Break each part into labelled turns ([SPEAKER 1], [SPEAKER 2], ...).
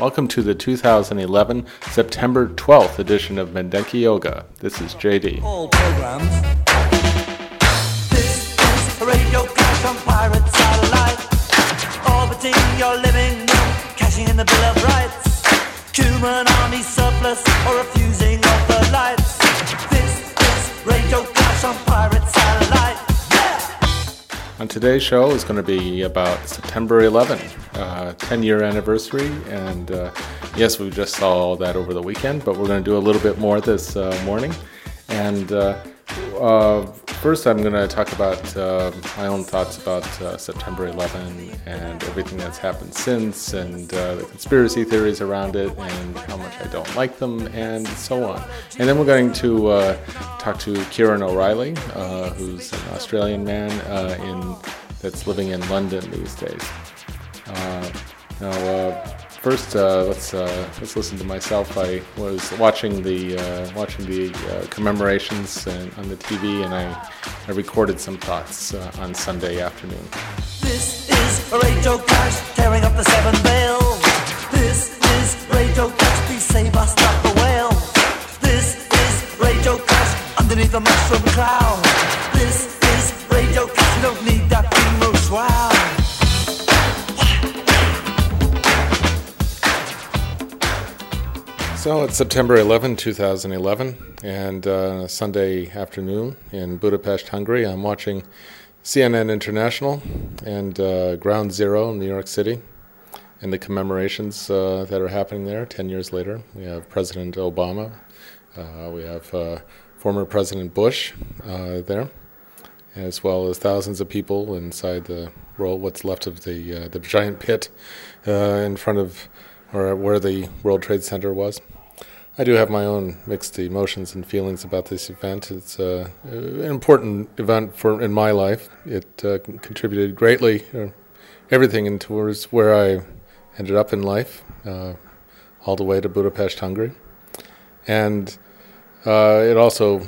[SPEAKER 1] Welcome to the 2011 September 12th edition of Mindenki Joga. This is JD.
[SPEAKER 2] all programs. This is radio clash on pirate satellite. Orbiting your living room, cashing in the Bill of Rights. Human army surplus or refusing of the lights. This is radio clash on pirate satellite.
[SPEAKER 1] On today's show is going to be about September 11, uh, 10 year anniversary. And uh, yes, we just saw that over the weekend, but we're going to do a little bit more this uh, morning. And uh, first, I'm going to talk about uh, my own thoughts about uh, September 11 and everything that's happened since, and uh, the conspiracy theories around it, and how much I don't like them, and so on. And then we're going to uh, talk to Ciaron O'Reilly, uh, who's an Australian man in that's living in London these days. Now, first, uh, let's uh, let's listen to myself. I was watching the uh, watching the uh, commemorations and, on the TV, and I, I recorded some thoughts uh, on Sunday afternoon.
[SPEAKER 2] This is radio clash tearing up the seven veils. This is radio clash, please save us, not the whale. This is radio clash underneath the mushroom cloud. This is radio clash, you don't need that emo shroud.
[SPEAKER 1] So it's September 11, 2011, and uh, Sunday afternoon in Budapest, Hungary. I'm watching CNN International and uh, Ground Zero in New York City and the commemorations uh, that are happening there 10 years later. We have President Obama, uh, we have uh, former President Bush uh, there, as well as thousands of people inside the what's left of the, the giant pit in front of or where the World Trade Center was. I do have my own mixed emotions and feelings about this event. It's uh, an important event for in my life. It uh, contributed greatly, uh, everything in towards where I ended up in life, uh, all the way to Budapest, Hungary, and uh, it also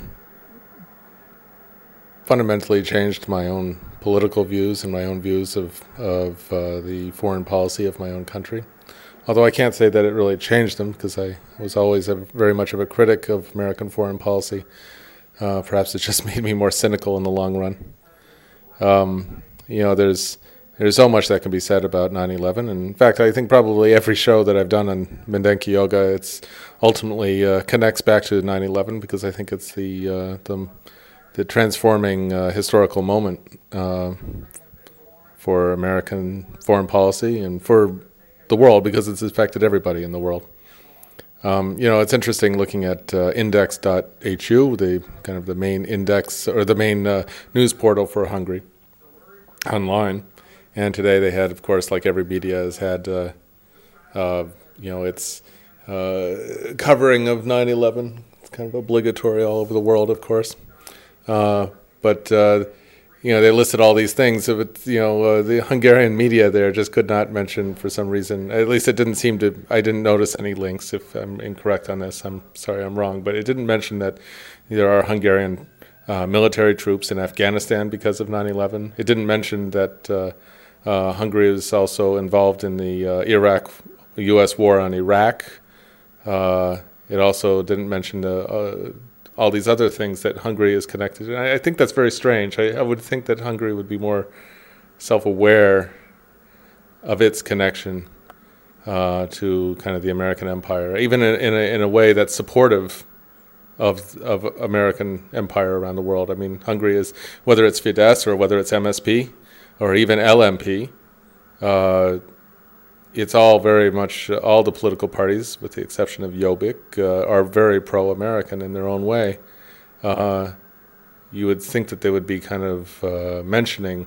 [SPEAKER 1] fundamentally changed my own political views and my own views of of uh, the foreign policy of my own country. Although I can't say that it really changed them because I was always a, very much of a critic of American foreign policy. Uh, perhaps it just made me more cynical in the long run. Um, you know, there's there's so much that can be said about 9/11, and in fact, I think probably every show that I've done on Mindenki Joga, it's ultimately uh, connects back to 9/11 because I think it's the uh, the, the transforming uh, historical moment uh, for American foreign policy and for the world because it's affected everybody in the world. Um, you know, it's interesting looking at uh, index.hu, the kind of the main index or the main uh, news portal for Hungary online. And today they had, of course, like every media has had, uh, uh, you know, its uh, covering of 9 11. It's kind of obligatory all over the world, of course. Uh, but you know, they listed all these things. But you know, uh, the Hungarian media there just could not mention for some reason. At least it didn't seem to. I didn't notice any links. If I'm incorrect on this, I'm sorry, I'm wrong. But it didn't mention that there are Hungarian uh, military troops in Afghanistan because of 9/11. It didn't mention that uh, uh, Hungary is also involved in the uh, Iraq U.S. war on Iraq. Uh, it also didn't mention the all these other things that Hungary is connected. And I, I think that's very strange. I, I would think that Hungary would be more self-aware of its connection uh, to kind of the American empire, even in, in, a, in a way that's supportive of of American empire around the world. I mean, Hungary is whether it's Fidesz or whether it's MSP or even LMP. Uh, it's all very much all the political parties, with the exception of Jobbik, uh, are very pro-American in their own way. Uh, you would think that they would be kind of uh, mentioning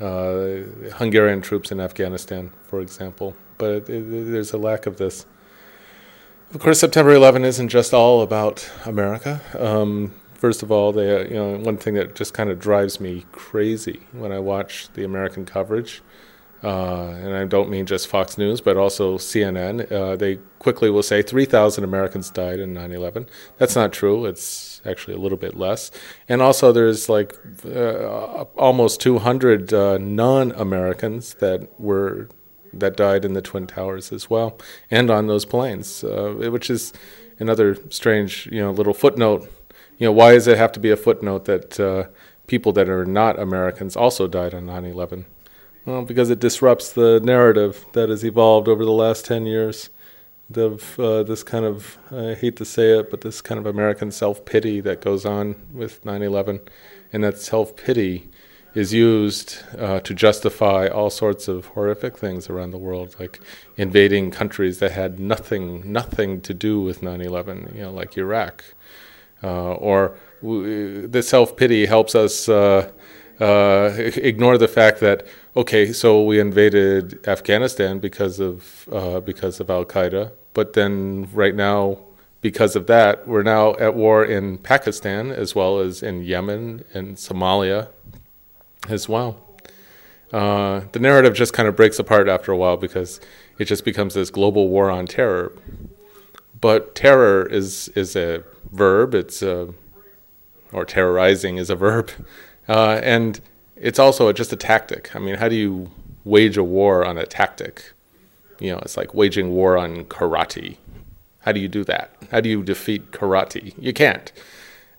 [SPEAKER 1] uh, Hungarian troops in Afghanistan, for example, but it, it, there's a lack of this. Of course, September 11 isn't just all about America. Um, first of all, they, you know, one thing that just kind of drives me crazy when I watch the American coverage uh, and I don't mean just Fox News, but also CNN, uh, they quickly will say 3,000 Americans died in 9 11. That's not true. It's actually a little bit less. And also, there's like uh, almost 200 uh, non Americans that were. That died in the Twin Towers as well, and on those planes, uh, which is another strange, you know, little footnote. You know, why does it have to be a footnote that uh, people that are not Americans also died on 9 11? Well, because it disrupts the narrative that has evolved over the last 10 years of uh, this kind of, I hate to say it, but this kind of American self pity that goes on with 9 11. And that self pity is used uh, to justify all sorts of horrific things around the world, like invading countries that had nothing, nothing to do with 9 11, you know, like Iraq. Uh, or w- the self pity helps us uh, uh, ignore the fact that okay, so we invaded Afghanistan because of uh, because of Al Qaeda, but then right now, because of that, we're now at war in Pakistan as well as in Yemen and Somalia as well. Uh, the narrative just kind of breaks apart after a while because it just becomes this global war on terror. But terror is is a verb. It's a or terrorizing is a verb. Uh, and it's also just a tactic. I mean, how do you wage a war on a tactic? You know, it's like waging war on karate. How do you do that? How do you defeat karate? You can't.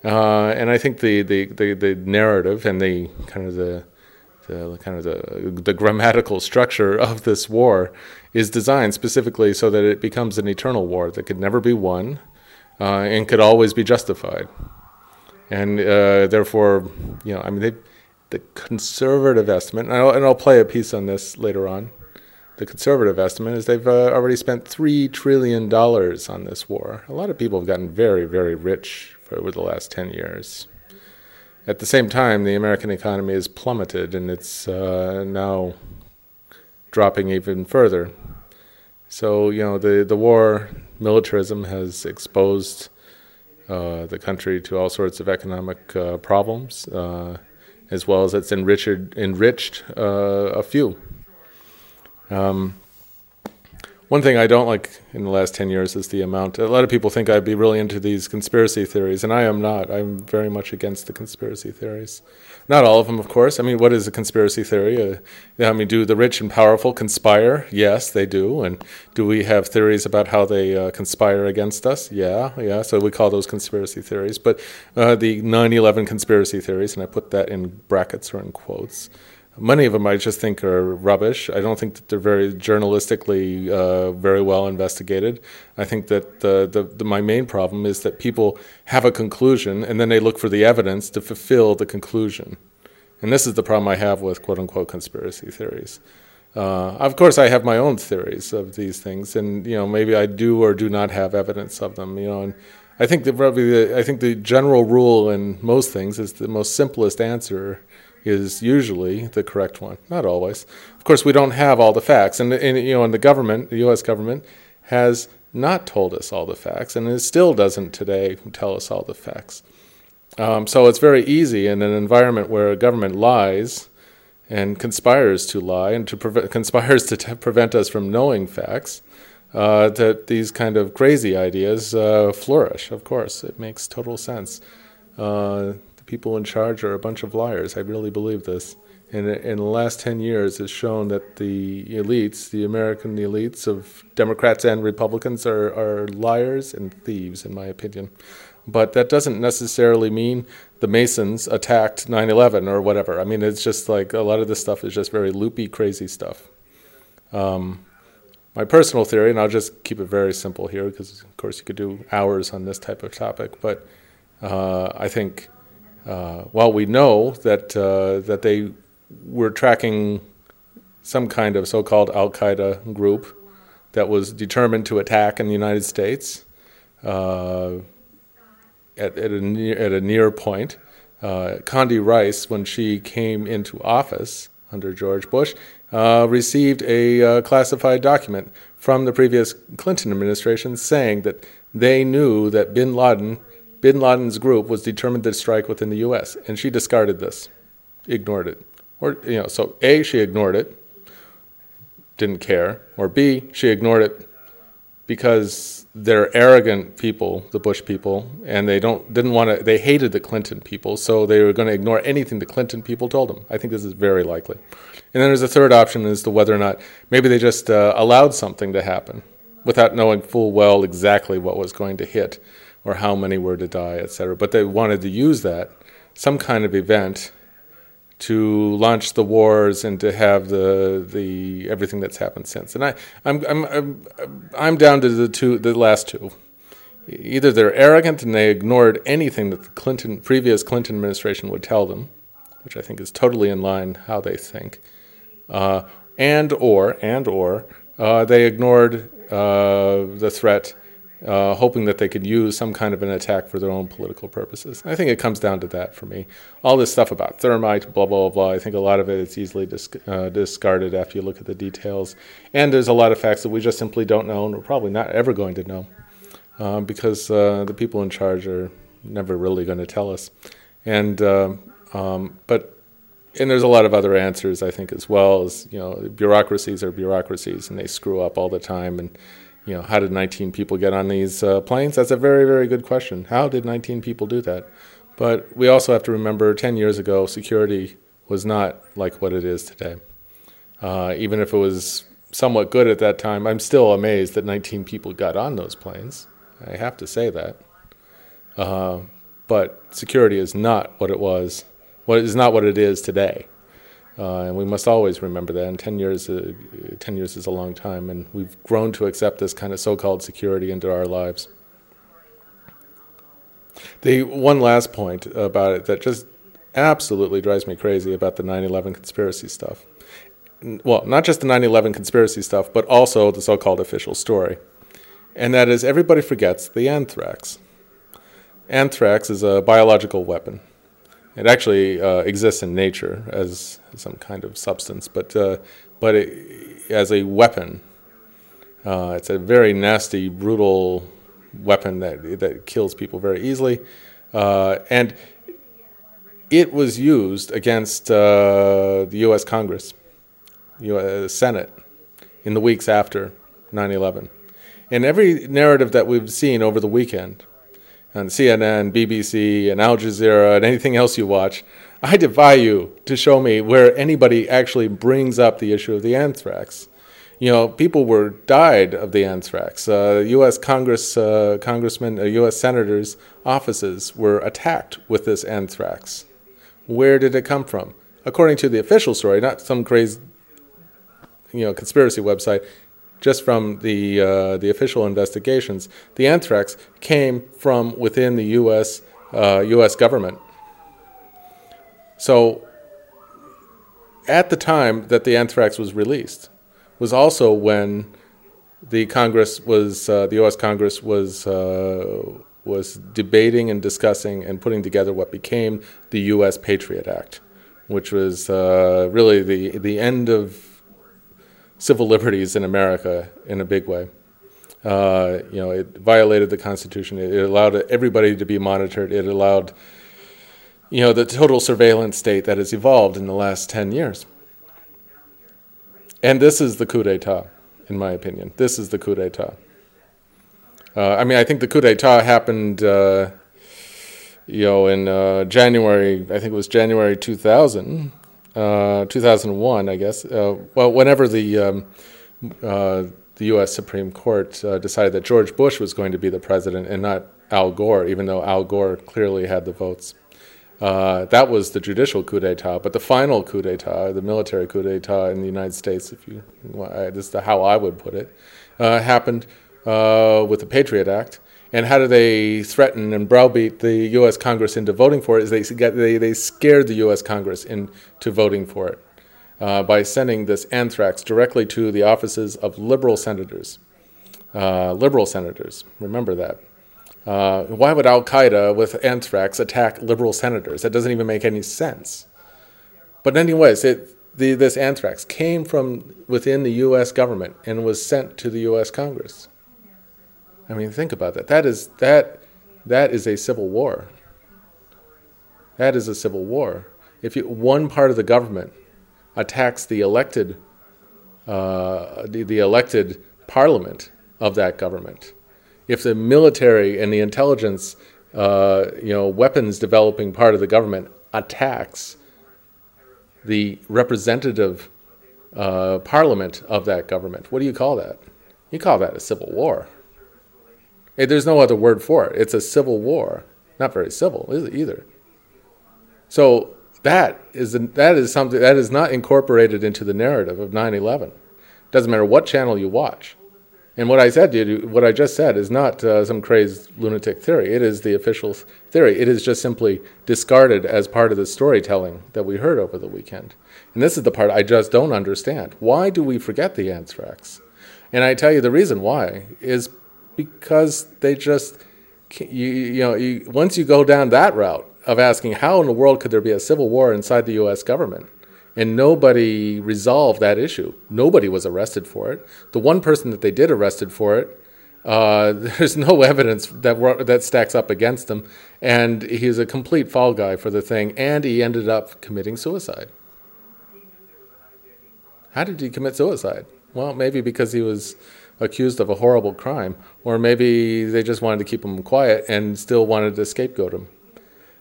[SPEAKER 1] Uh, and I think the, the, the, the, narrative and the kind of the, the kind of the, the grammatical structure of this war is designed specifically so that it becomes an eternal war that could never be won uh, and could always be justified and uh, therefore, you know, I mean, they, the conservative estimate, and I'll, and I'll, play a piece on this later on. The conservative estimate is they've uh, already spent three trillion dollars on this war. A lot of people have gotten very, very rich over the last ten years. At the same time, the American economy has plummeted, and it's uh, now dropping even further. So, you know, the the war militarism has exposed uh, the country to all sorts of economic uh, problems, uh, as well as it's enriched, enriched uh, a few. Um, one thing I don't like in the last 10 years is the amount. A lot of people think I'd be really into these conspiracy theories, and I am not. I'm very much against the conspiracy theories. Not all of them, of course. I mean, what is a conspiracy theory? Uh, I mean, do the rich and powerful conspire? Yes, they do. And do we have theories about how they uh, conspire against us? Yeah, yeah. So we call those conspiracy theories. But uh, the 9 11 conspiracy theories, and I put that in brackets or in quotes, many of them I just think are rubbish. I don't think that they're very journalistically uh, very well investigated. I think that the, the, the, my main problem is that people have a conclusion and then they look for the evidence to fulfill the conclusion. And this is the problem I have with quote unquote conspiracy theories. Uh, of course, I have my own theories of these things, and you know maybe I do or do not have evidence of them. You know, and I think that probably the, I think the general rule in most things is the most simplest answer is usually the correct one. Not always. Of course, we don't have all the facts, and, and you know, and the government, the U.S. government, has not told us all the facts, and it still doesn't today tell us all the facts. Um, so it's very easy in an environment where a government lies and conspires to lie and to conspires to t- prevent us from knowing facts. Uh, that these kind of crazy ideas uh, flourish. Of course, it makes total sense. Uh, people in charge are a bunch of liars. I really believe this. And in the last 10 years, it's shown that the elites, the American elites of Democrats and Republicans, are, are liars and thieves, in my opinion. But that doesn't necessarily mean the Masons attacked 9 11 or whatever. I mean, it's just like a lot of this stuff is just very loopy, crazy stuff. Um, my personal theory, and I'll just keep it very simple here because, of course, you could do hours on this type of topic, but uh, I think uh, while we know that uh, that they were tracking some kind of so-called Al Qaeda group that was determined to attack in the United States uh, at, at, a near, at a near point. Uh, Condi Rice, when she came into office under George Bush, uh, received a classified document from the previous Clinton administration saying that they knew that Bin Laden, Bin Laden's group, was determined to strike within the U.S. and she discarded this, ignored it, or you know, so a she ignored it, didn't care, or b she ignored it because they're arrogant people, the Bush people, and they don't didn't want to. They hated the Clinton people, so they were going to ignore anything the Clinton people told them. I think this is very likely. And then there's a third option as to whether or not maybe they just uh, allowed something to happen without knowing full well exactly what was going to hit or how many were to die, etc. But they wanted to use that some kind of event to launch the wars and to have the the everything that's happened since. And I I'm I'm I'm, I'm down to the two the last two. Either they're arrogant and they ignored anything that the Clinton previous Clinton administration would tell them, which I think is totally in line how they think, uh, and or and or uh, they ignored uh, the threat uh, hoping that they could use some kind of an attack for their own political purposes. I think it comes down to that for me. All this stuff about thermite, blah, blah, blah, I think a lot of it is easily dis- uh, discarded after you look at the details. And there's a lot of facts that we just simply don't know and we're probably not ever going to know uh, because uh, the people in charge are never really going to tell us. And, uh, um, but and there's a lot of other answers I think as well as you know bureaucracies are bureaucracies and they screw up all the time and you know, how did 19 people get on these uh, planes? That's a very, very good question. How did 19 people do that? But we also have to remember 10 years ago, security was not like what it is today. Uh, even if it was somewhat good at that time, I'm still amazed that 19 people got on those planes. I have to say that. Uh, but security is not what it was, what is not what it is today. Uh, and we must always remember that. And 10 years, uh, 10 years is a long time, and we've grown to accept this kind of so called security into our lives. The one last point about it that just absolutely drives me crazy about the 9 11 conspiracy stuff. Well, not just the 9 11 conspiracy stuff, but also the so called official story. And that is everybody forgets the anthrax. Anthrax is a biological weapon. It actually uh, exists in nature as some kind of substance, but uh, but it, as a weapon, uh, it's a very nasty, brutal weapon that that kills people very easily, uh, and it was used against uh, the U.S. Congress, U.S. Senate, in the weeks after 9/11. And every narrative that we've seen over the weekend on CNN, BBC, and Al Jazeera, and anything else you watch, I defy you to show me where anybody actually brings up the issue of the anthrax. You know, people were died of the anthrax. Uh, U.S. Congress, uh, congressmen, uh, U.S. senators' offices were attacked with this anthrax. Where did it come from? According to the official story, not some crazy, you know, conspiracy website just from the uh, the official investigations, the anthrax came from within the U.S. Uh, U.S. government. So, at the time that the anthrax was released, was also when the Congress was uh, the U.S. Congress was uh, was debating and discussing and putting together what became the U.S. Patriot Act, which was uh, really the the end of civil liberties in America in a big way. Uh, you know, it violated the Constitution. It, allowed everybody to be monitored. It allowed, you know, the total surveillance state that has evolved in the last 10 years. And this is the coup d'etat, in my opinion. This is the coup d'etat. Uh, I mean, I think the coup d'etat happened, uh, you know, in uh, January, I think it was January 2000, uh, 2001, I guess. Uh, well, whenever the um, uh, the U.S. Supreme Court uh, decided that George Bush was going to be the president and not Al Gore, even though Al Gore clearly had the votes. Uh, that was the judicial coup d'état, but the final coup d'état, the military coup d'état in the United States, if you, this is how I would put it, happened with the Patriot Act. And how do they threaten and browbeat the U.S. Congress into voting for it? Is they, they, they scared the U.S. Congress into voting for it uh, by sending this anthrax directly to the offices of liberal senators. Uh, liberal senators, remember that. Uh, why would Al Qaeda with anthrax attack liberal senators? That doesn't even make any sense. But, anyways, it, the, this anthrax came from within the U.S. government and was sent to the U.S. Congress. I mean, think about that. That is that that is a civil war. That is a civil war. If you, one part of the government attacks the elected, uh, the, the elected parliament of that government, if the military and the intelligence, uh, you know, weapons developing part of the government attacks the representative uh, parliament of that government, what do you call that? You call that a civil war. Hey, there's no other word for it. It's a civil war. Not very civil, is it either? So that is that is something that is not incorporated into the narrative of 9/11. Doesn't matter what channel you watch. And what I said, what I just said, is not uh, some crazed lunatic theory. It is the official theory. It is just simply discarded as part of the storytelling that we heard over the weekend. And this is the part I just don't understand. Why do we forget the anthrax? And I tell you the reason why is because they just you, you know you, once you go down that route of asking how in the world could there be a civil war inside the U.S. government, and nobody resolved that issue. Nobody was arrested for it. The one person that they did arrested for it, uh, there's no evidence that that stacks up against him, and he's a complete fall guy for the thing. And he ended up committing suicide. How did he commit suicide? Well, maybe because he was accused of a horrible crime, or maybe they just wanted to keep him quiet and still wanted to scapegoat him.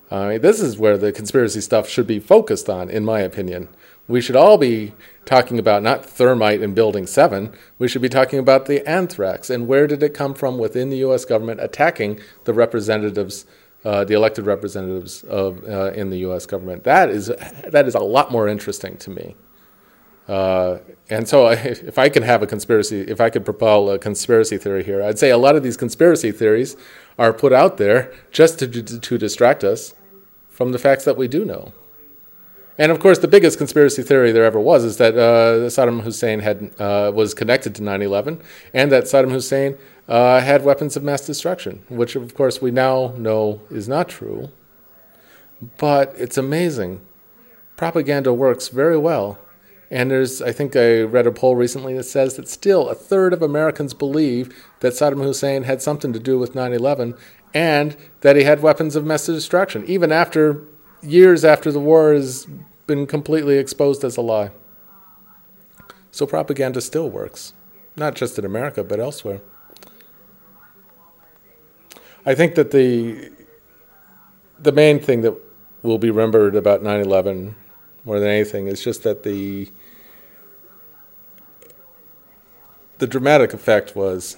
[SPEAKER 1] Uh, this is where the conspiracy stuff should be focused on, in my opinion. We should all be talking about not thermite in Building 7, we should be talking about the anthrax and where did it come from within the U.S. government attacking the representatives, uh, the elected representatives of, uh, in the U.S. government. That is, that is a lot more interesting to me. Uh, and so, if I can have a conspiracy, if I could propel a conspiracy theory here, I'd say a lot of these conspiracy theories are put out there just to, to, to distract us from the facts that we do know. And of course, the biggest conspiracy theory there ever was is that uh, Saddam Hussein had uh, was connected to 9/11, and that Saddam Hussein uh, had weapons of mass destruction, which of course we now know is not true. But it's amazing. Propaganda works very well and there's, I think I read a poll recently that says that still a third of Americans believe that Saddam Hussein had something to do with 9 11 and that he had weapons of mass destruction, even after years after the war has been completely exposed as a lie. So propaganda still works, not just in America, but elsewhere. I think that the, the main thing that will be remembered about 9 11 more than anything. is just that the the dramatic effect was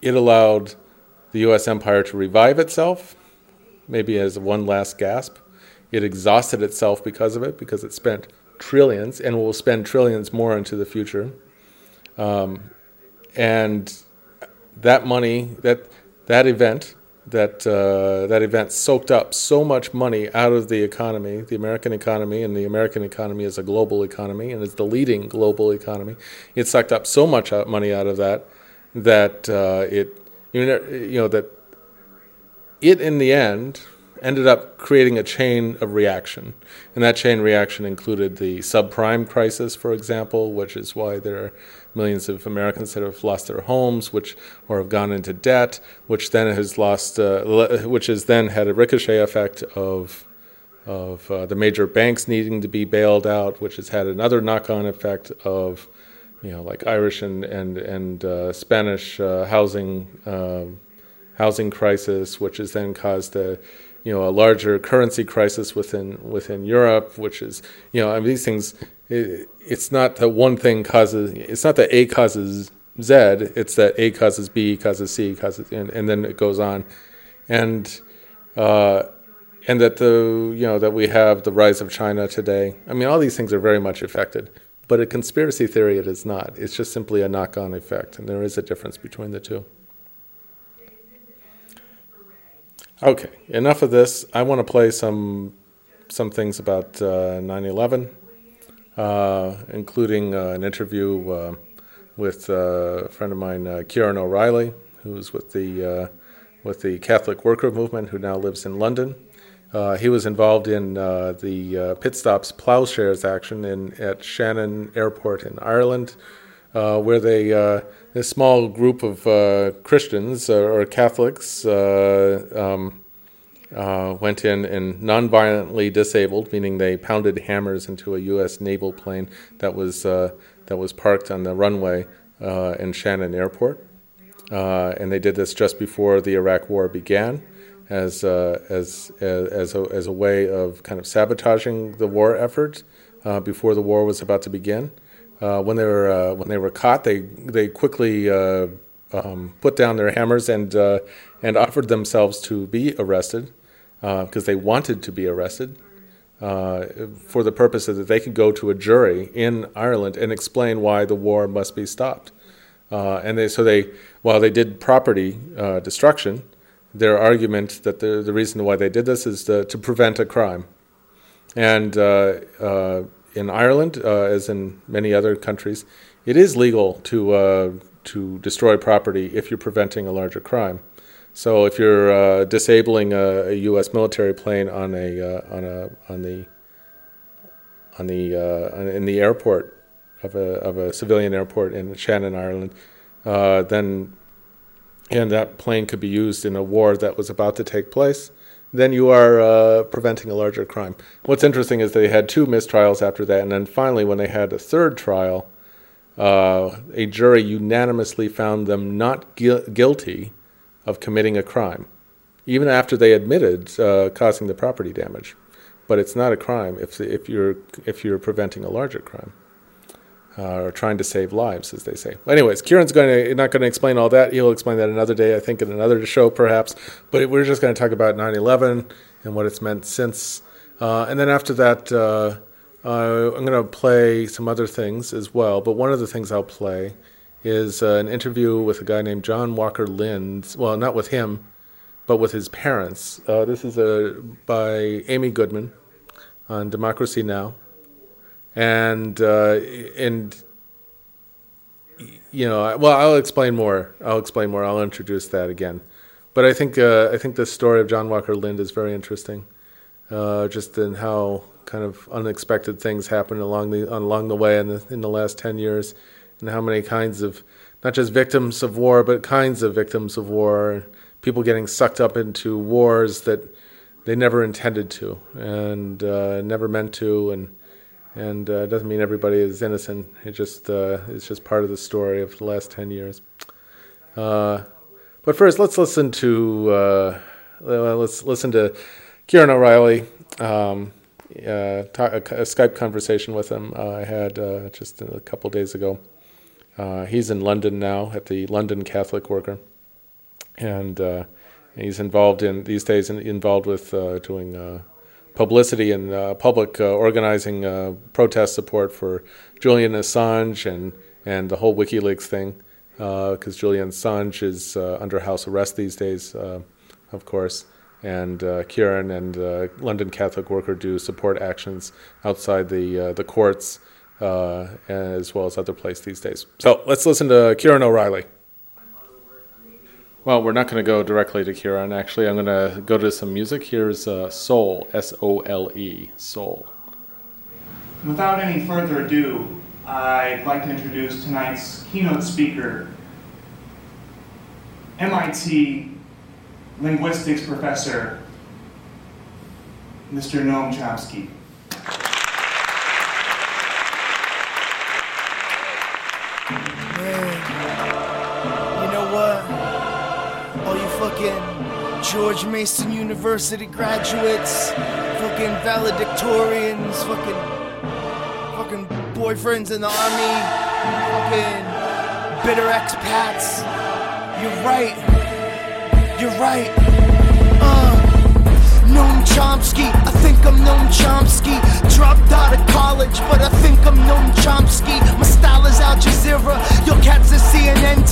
[SPEAKER 1] it allowed the U.S. empire to revive itself, maybe as one last gasp. It exhausted itself because of it, because it spent trillions and will spend trillions more into the future. Um, and that money, that that event, that uh, that event soaked up so much money out of the economy, the American economy, and the American economy is a global economy and is the leading global economy. It sucked up so much money out of that that uh, it you know, that it in the end ended up creating a chain of reaction, and that chain reaction included the subprime crisis, for example, which is why there are millions of Americans that have lost their homes, which or have gone into debt, which then has lost, uh, which has then had a ricochet effect of of uh, the major banks needing to be bailed out, which has had another knock-on effect of, you know, like Irish and and and uh, Spanish uh, housing um, housing crisis, which has then caused a you know a larger currency crisis within within Europe, which is you know I mean these things it, it's not that one thing causes, it's not that A causes Z, it's that A causes B, causes C, causes, and, and then it goes on. And, uh, and that the, you know, that we have the rise of China today. I mean, all these things are very much affected. but a conspiracy theory it is not. It's just simply a knock on effect, and there is a difference between the two. Okay, enough of this. I want to play some some things about uh, 9/11, uh, including uh, an interview uh, with uh, a friend of mine, uh, Ciaron O'Reilly, who's with the uh, with the Catholic Worker Movement, who now lives in London. Uh, he was involved in uh, the uh, Pit Stops Plowshares action in at Shannon Airport in Ireland, uh, where they uh, this small group of uh, Christians uh, or Catholics uh, um, uh, went in and non-violently disabled, meaning they pounded hammers into a U.S. naval plane that was uh, that was parked on the runway uh, in Shannon Airport, uh, and they did this just before the Iraq War began, as uh, as as as a, as a way of kind of sabotaging the war effort uh, before the war was about to begin. Uh, when they were uh, when they were caught, they they quickly uh, um, put down their hammers and uh, and offered themselves to be arrested because they wanted to be arrested uh, for the purpose that they could go to a jury in Ireland and explain why the war must be stopped. Uh, and they, so they, while they did property uh, destruction, their argument that the, the reason why they did this is to, to prevent a crime. And uh, uh, in Ireland, uh, as in many other countries, it is legal to uh, to destroy property if you're preventing a larger crime. So if you're uh, disabling a, a U.S. military plane on a uh, on a on the on the uh, in the airport of a of a civilian airport in Shannon, Ireland, uh, then and that plane could be used in a war that was about to take place, then you are uh, preventing a larger crime. What's interesting is they had two mistrials after that, and then finally, when they had a third trial, uh, a jury unanimously found them not gui- guilty of committing a crime, even after they admitted uh, causing the property damage. But it's not a crime if if you're if you're preventing a larger crime. Uh, or trying to save lives, as they say. Anyways, Ciaron's going to not going to explain all that. He'll explain that another day, I think, in another show, perhaps. But we're just going to talk about 9/11 and what it's meant since. Uh, and then after that, uh, uh, I'm going to play some other things as well. But one of the things I'll play is uh, an interview with a guy named John Walker Lindh. Well, not with him, but with his parents. Uh, this is a, by Amy Goodman on Democracy Now! and uh, and you know, well, I'll explain more. I'll explain more. I'll introduce that again. But I think uh, I think the story of John Walker Lindh is very interesting, uh, just in how kind of unexpected things happened along the along the way in the in the last ten years, and how many kinds of not just victims of war, but kinds of victims of war, people getting sucked up into wars that they never intended to and uh, never meant to, and and uh, it doesn't mean everybody is innocent. It just uh, it's just part of the story of the last ten years. Uh, but first, let's listen to uh, let's listen to Ciaron O'Reilly. Um, uh, a, a Skype conversation with him I had just a couple days ago. Uh, he's in London now at the London Catholic Worker, and uh, he's involved in these days in, involved with uh, doing uh, publicity and uh, public uh, organizing protest support for Julian Assange and and the whole WikiLeaks thing, because Julian Assange is under house arrest these days, of course. And Ciaron and London Catholic Worker do support actions outside the the courts, uh, as well as other places these days. So let's listen to Ciaron O'Reilly. Well, we're not going to go directly to Ciaron. Actually, I'm going to go to some music. Here's uh, Sole, S O L E, Sole.
[SPEAKER 3] Without any further ado, I'd like to introduce tonight's keynote speaker, MIT linguistics professor, Mr. Noam Chomsky.
[SPEAKER 4] George Mason University graduates, fucking valedictorians, fucking fucking boyfriends in the army, fucking bitter expats. You're right. You're right. Uh, Noam Chomsky. I think I'm Noam Chomsky. Dropped out of college, but I think I'm Noam Chomsky. My style is Al Jazeera. CNN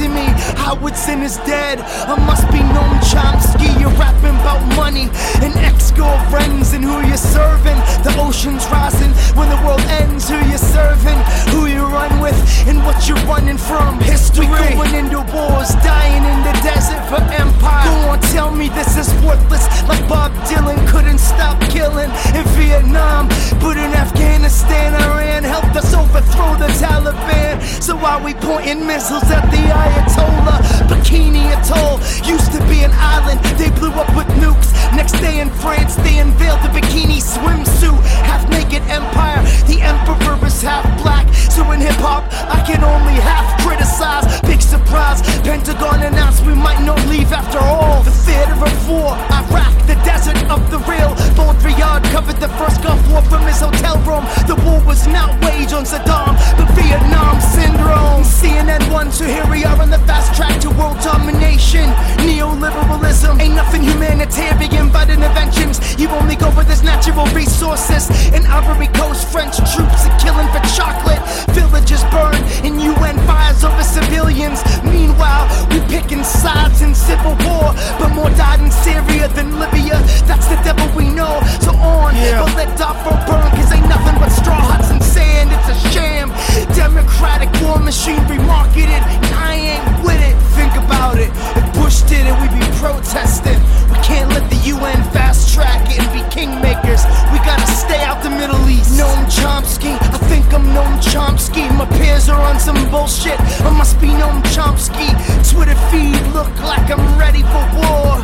[SPEAKER 4] to me. Howard Zinn is dead. I must be Noam Chomsky. You're rapping about money and ex-girlfriends and who you're serving. The ocean's rising when the world ends. Who you're serving, who you run with, and what you're running from. History going into wars, dying in the desert for empire. Go on, tell me this is worthless. Like Bob Dylan couldn't stop killing in Vietnam, but in Afghanistan, Iran helped us overthrow the Taliban. So why we pointing missiles at the Ayatollah? Bikini Atoll used to be an island. They blew up with nukes. Next day in France, they unveiled the bikini swimsuit. Half naked empire. The emperor is half black. So in hip hop, I can only half criticize. Big surprise. Pentagon announced we might not leave after all. The theater of war, Iraq, the desert of the real. Baudrillard covered the first Gulf War from his hotel room. The war was not waged on Saddam, but Vietnam syndrome. CNN won, so here we are on the fast track to world domination. Neoliberalism ain't nothing humanitarian but interventions. You only go where there's natural resources. In Ivory Coast, French troops are killing for chocolate. Villages burn in UN fires over civilians. Meanwhile, we picking sides in civil war, but more died in Syria than Libya. That's the devil we know. So on, but let Darfur burn, cause ain't nothing but straw huts and sand. It's a sham. Democratic war machine remarketed, and I ain't with it. Think about it. If Bush did it, we'd be protesting. We can't let the UN fast track it and be kingmakers. We gotta stay out the Middle East. Noam Chomsky, I think I'm Noam Chomsky. My peers are on some bullshit. I must be Noam Chomsky. Twitter feed look like I'm ready for war.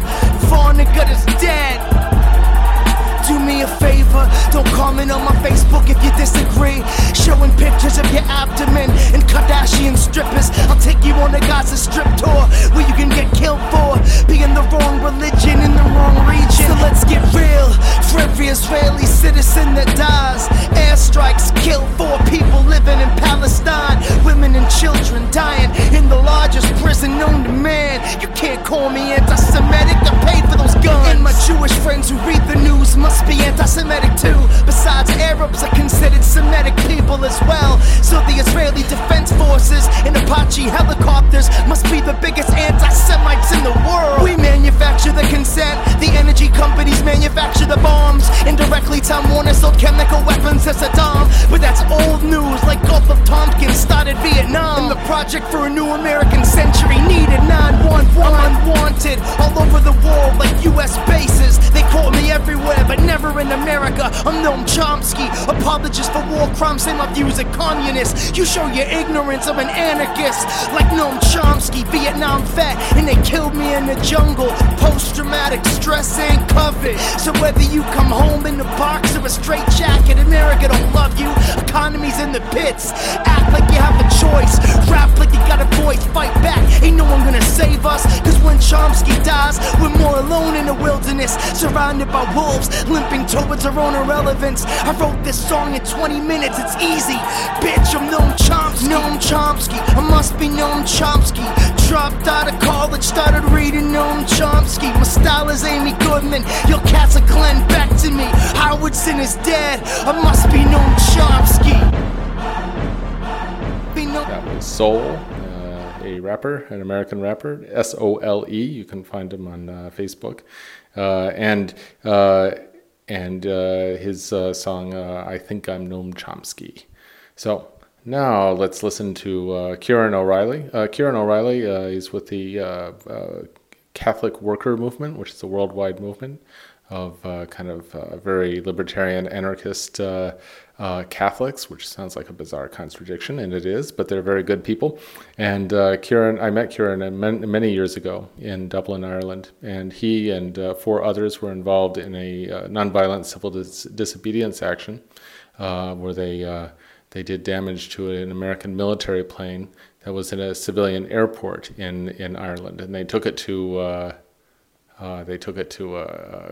[SPEAKER 4] Vonnegut is dead. Do me a favor, don't comment on my Facebook if you disagree. Showing pictures of your abdomen and Kardashian strippers. I'll take you on a Gaza strip tour where you can get killed for being the wrong religion in the wrong region. So let's get real. For every Israeli citizen that dies, airstrikes kill four people living in Palestine. Women and children dying in the largest prison known to man. You can't call me anti-Semitic. I paid for those guns. And my Jewish friends who read the news must be anti-Semitic too. Besides, Arabs are considered Semitic people as well. So the Israeli Defense Forces and Apache helicopters must be the biggest anti-Semites in the world. We manufacture the consent. The energy companies manufacture the bombs. Indirectly, Time Warner sold chemical weapons to Saddam. But that's old news, like Gulf of Tonkin started Vietnam. And the project for a new American century needed 911. I'm unwanted all over the world like US bases. They call me everywhere, but never in America. I'm Noam Chomsky, apologist for war crimes. Say my views are communist. You show your ignorance, I'm an anarchist. Like Noam Chomsky, Vietnam vet, and they killed me in the jungle. Post traumatic stress ain't covered. So whether you come home in a box or a straight jacket, America don't love you. Economy's in the pits. Act like you have a choice. Rap like you got a voice. Fight back. Ain't no one gonna save us. Cause when Chomsky dies, we're more alone in the wilderness. Surrounded by wolves, limping towards our own irrelevance. I wrote this song in 20 minutes. It's easy. Bitch, I'm Noam Chomsky. Noam Chomsky. I must be Noam Chomsky. Dropped out of college, started reading Noam Chomsky. My style is Amy Goodman. Your cat's are Glenn Beck to me. Howard Zinn is dead. I must be Noam Chomsky. Be Noam.
[SPEAKER 1] That was Sole, uh, a rapper, an American rapper, S O L E. You can find him on uh, Facebook, uh, and uh, and uh, his uh, song uh, "I Think I'm Noam Chomsky." So now let's listen to uh, Ciaron O'Reilly. Uh, Ciaron O'Reilly uh, is with the Catholic Worker Movement, which is a worldwide movement of uh, kind of uh, very libertarian anarchist uh, uh, Catholics, which sounds like a bizarre contradiction, and it is, but they're very good people. And uh, Ciaron, I met Ciaron many years ago in Dublin, Ireland, and he and uh, four others were involved in a nonviolent civil dis- disobedience action where they they did damage to an American military plane that was in a civilian airport in in Ireland, and they took it to. Uh, they took it to a,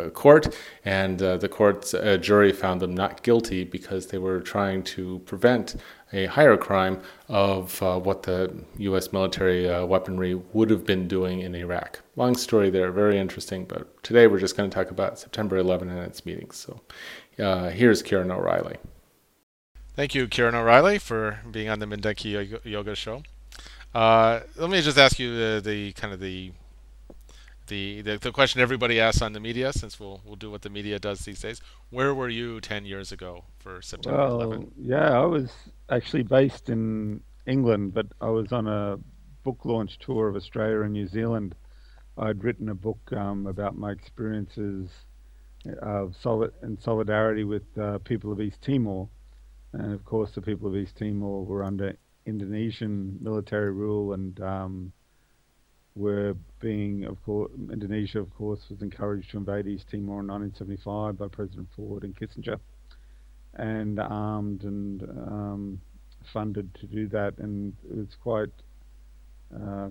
[SPEAKER 1] a court, and uh, the court's uh, jury found them not guilty because they were trying to prevent a higher crime of uh, what the U.S. military uh, weaponry would have been doing in Iraq. Long story there, very interesting, but today we're just going to talk about September 11 and its meetings. So here's Ciaron O'Reilly.
[SPEAKER 5] Thank you, Ciaron O'Reilly, for being on the Mindenki Joga Show. Let me just ask you the, the kind of the, the the the question everybody asks on the media, since we'll we'll do what the media does these days. Where were you ten years ago for September
[SPEAKER 6] Well,
[SPEAKER 5] 11?
[SPEAKER 6] yeah, I was actually based in England, but I was on a book launch tour of Australia and New Zealand. I'd written a book um, about my experiences of solid in solidarity with uh, people of East Timor, and of course, the people of East Timor were under Indonesian military rule and um, were being, of course, Indonesia, of course, was encouraged to invade East Timor in 1975 by President Ford and Kissinger, and armed and um, funded to do that, and it was quite uh,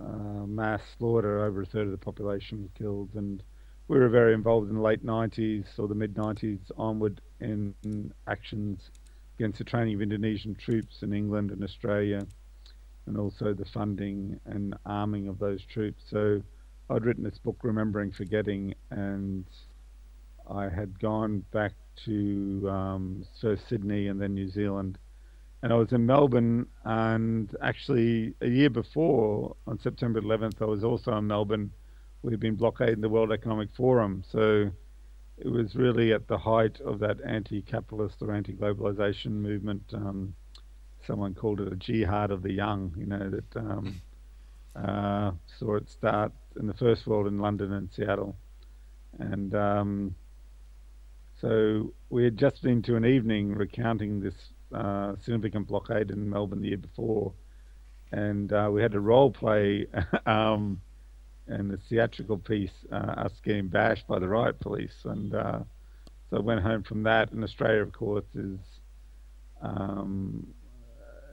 [SPEAKER 6] uh, mass slaughter. Over a third of the population was killed, and we were very involved in the late 90s or the mid 90s onward in actions against the training of Indonesian troops in England and Australia, and also the funding and arming of those troops. So I'd written this book, Remembering Forgetting, and I had gone back to um, first Sydney and then New Zealand. And I was in Melbourne, and actually a year before, on September 11th, I was also in Melbourne. We'd been blockading the World Economic Forum, so it was really at the height of that anti-capitalist or anti-globalization movement. Um, someone called it a jihad of the young, you know, that um, uh, saw it start in the first world in London and Seattle. And um, so we had just been to an evening recounting this uh, significant blockade in Melbourne the year before. And uh, we had a role play um, and the theatrical piece, uh, us getting bashed by the riot police. And uh, so I went home from that. And Australia, of course, is um,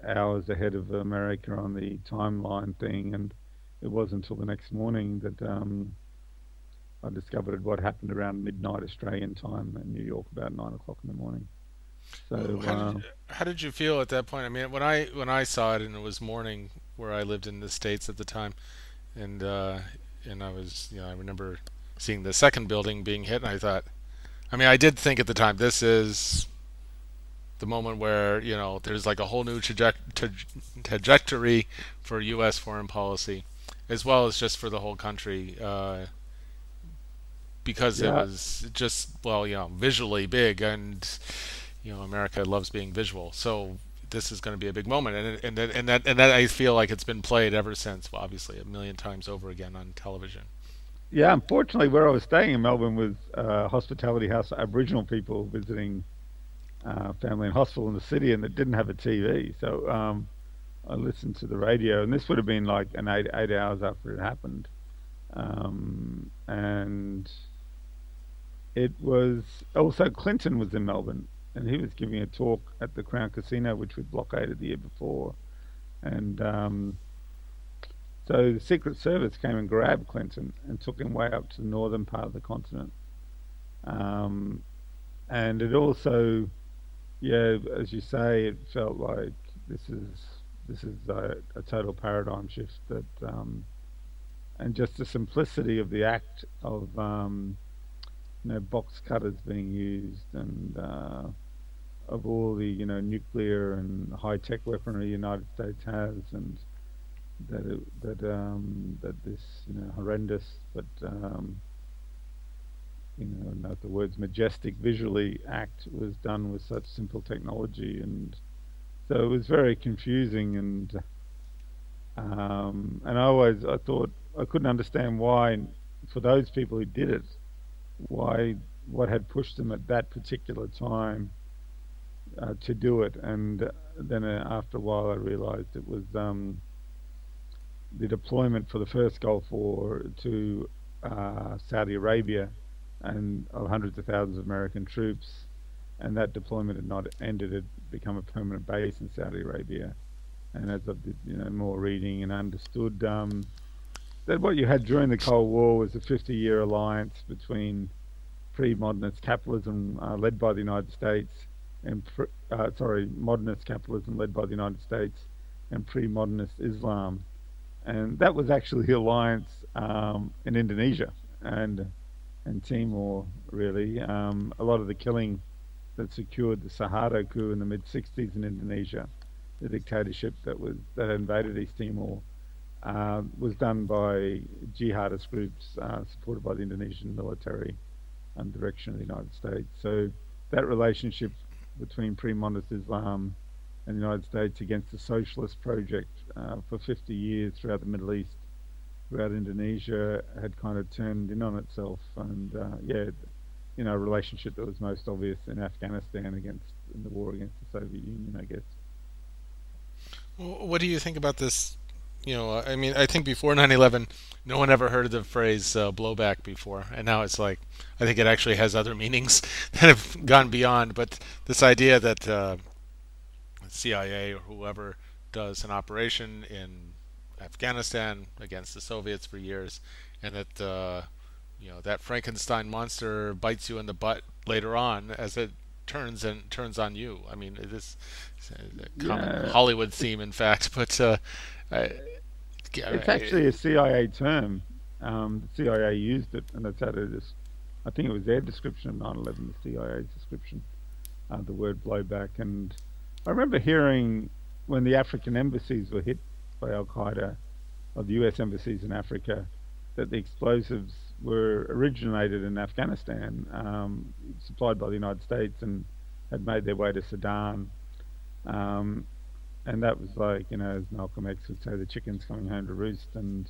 [SPEAKER 6] hours ahead of America on the timeline thing. And it wasn't until the next morning that um, I discovered what happened around midnight Australian time in New York, about nine o'clock in the morning. So
[SPEAKER 5] How
[SPEAKER 6] uh,
[SPEAKER 5] did, you, how did you feel at that point? I mean, when I when I saw it and it was morning where I lived in the states at the time, and uh, and I was you know I remember seeing the second building being hit, and I thought, I mean, I did think at the time this is the moment where you know there's like a whole new traje- tra- trajectory for U.S. foreign policy, as well as just for the whole country. Uh, because it was just well, you know, visually big, and you know, America loves being visual. So this is going to be a big moment, and and that and that and that I feel like it's been played ever since. Well, obviously, a million times over again on television.
[SPEAKER 6] Yeah, unfortunately, where I was staying in Melbourne was uh, hospitality house Aboriginal people visiting uh, family and hospital in the city, and it didn't have a TV. So um, I listened to the radio, and this would have been like an eight eight hours after it happened, um, and it was also Clinton was in Melbourne, and he was giving a talk at the Crown Casino, which we blockaded the year before, and. Um, so the Secret Service came and grabbed Clinton and took him way up to the northern part of the continent. Um, and it also, yeah, as you say, it felt like this is this is a, a total paradigm shift that, um, and just the simplicity of the act of, um, you know, box cutters being used and uh, of all the you know nuclear and high tech weaponry the United States has and that it, that um, that this you know horrendous but um, you know not the words majestic visually act was done with such simple technology. And so it was very confusing and um, and I always I thought I couldn't understand why for those people who did it why what had pushed them at that particular time uh, to do it. And then uh, after a while I realized it was um, the deployment for the first Gulf War to uh, Saudi Arabia and of hundreds of thousands of American troops, and that deployment had not ended; it had become a permanent base in Saudi Arabia. And as I did, you know, more reading and understood, um, that what you had during the Cold War was a 50-year alliance between pre-modernist capitalism uh, led by the United States and uh, sorry, modernist capitalism led by the United States and pre-modernist Islam, and that was actually the alliance um, in Indonesia. And and Timor. Really, um, a lot of the killing that secured the Suharto coup in the mid '60s in Indonesia, the dictatorship that was that invaded East Timor, uh, was done by jihadist groups uh, supported by the Indonesian military under direction of the United States. So that relationship between pre-modernist Islam and the United States against the socialist project uh, for 50 years throughout the Middle East, throughout Indonesia, had kind of turned in on itself. And uh, yeah, you know, a relationship that was most obvious in Afghanistan against in the war against the Soviet Union, I guess.
[SPEAKER 5] What do you think about this? You know, I mean, I think before 9/11, no one ever heard of the phrase uh, blowback before, and now it's like I think it actually has other meanings that have gone beyond. But this idea that uh, CIA or whoever does an operation in Afghanistan against the Soviets for years, and that uh, you know that Frankenstein monster bites you in the butt later on as it turns and turns on you. I mean, it is a common yeah. Hollywood theme, in fact, but. Uh, I,
[SPEAKER 6] it's actually a CIA term. Um, the CIA used it, and it's had a, I think it was their description of 9/11, the CIA's description, uh, the word blowback. And I remember hearing when the African embassies were hit by Al Qaeda, of the U.S. embassies in Africa, that the explosives were originated in Afghanistan, um, supplied by the United States, and had made their way to Sudan. Um, and that was like, you know, as Malcolm X would say, the chicken's coming home to roost. And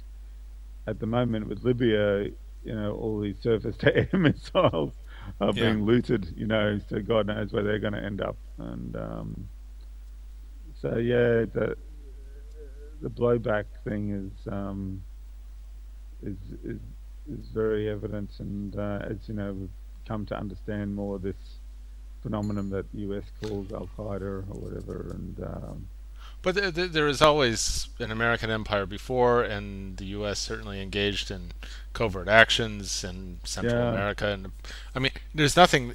[SPEAKER 6] at the moment with Libya, you know, all these surface to air missiles are yeah. being looted, you know, so God knows where they're going to end up. And um, so, yeah, the the blowback thing is um, is, is is very evident, and uh, as you know, we've come to understand more of this phenomenon that the US calls Al Qaeda or whatever, and um,
[SPEAKER 5] but th- th- there is always an American empire before, and the U.S. certainly engaged in covert actions in Central yeah. America. And I mean, there's nothing.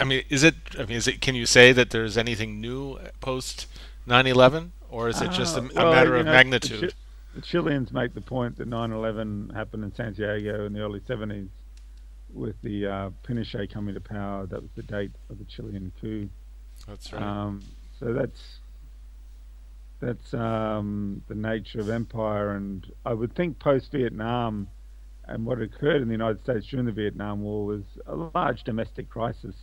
[SPEAKER 5] I mean, is it? I mean, is it? Can you say that there's anything new post 9/11, or is it just a, uh, well, a matter of know, magnitude? The
[SPEAKER 6] Chileans make the point that 9/11 happened in Santiago in the early 70s, with the uh, Pinochet coming to power. That was the date of the Chilean coup.
[SPEAKER 5] That's right. Um,
[SPEAKER 6] so that's that's um, the nature of empire. And I would think post Vietnam and what occurred in the United States during the Vietnam War was a large domestic crisis,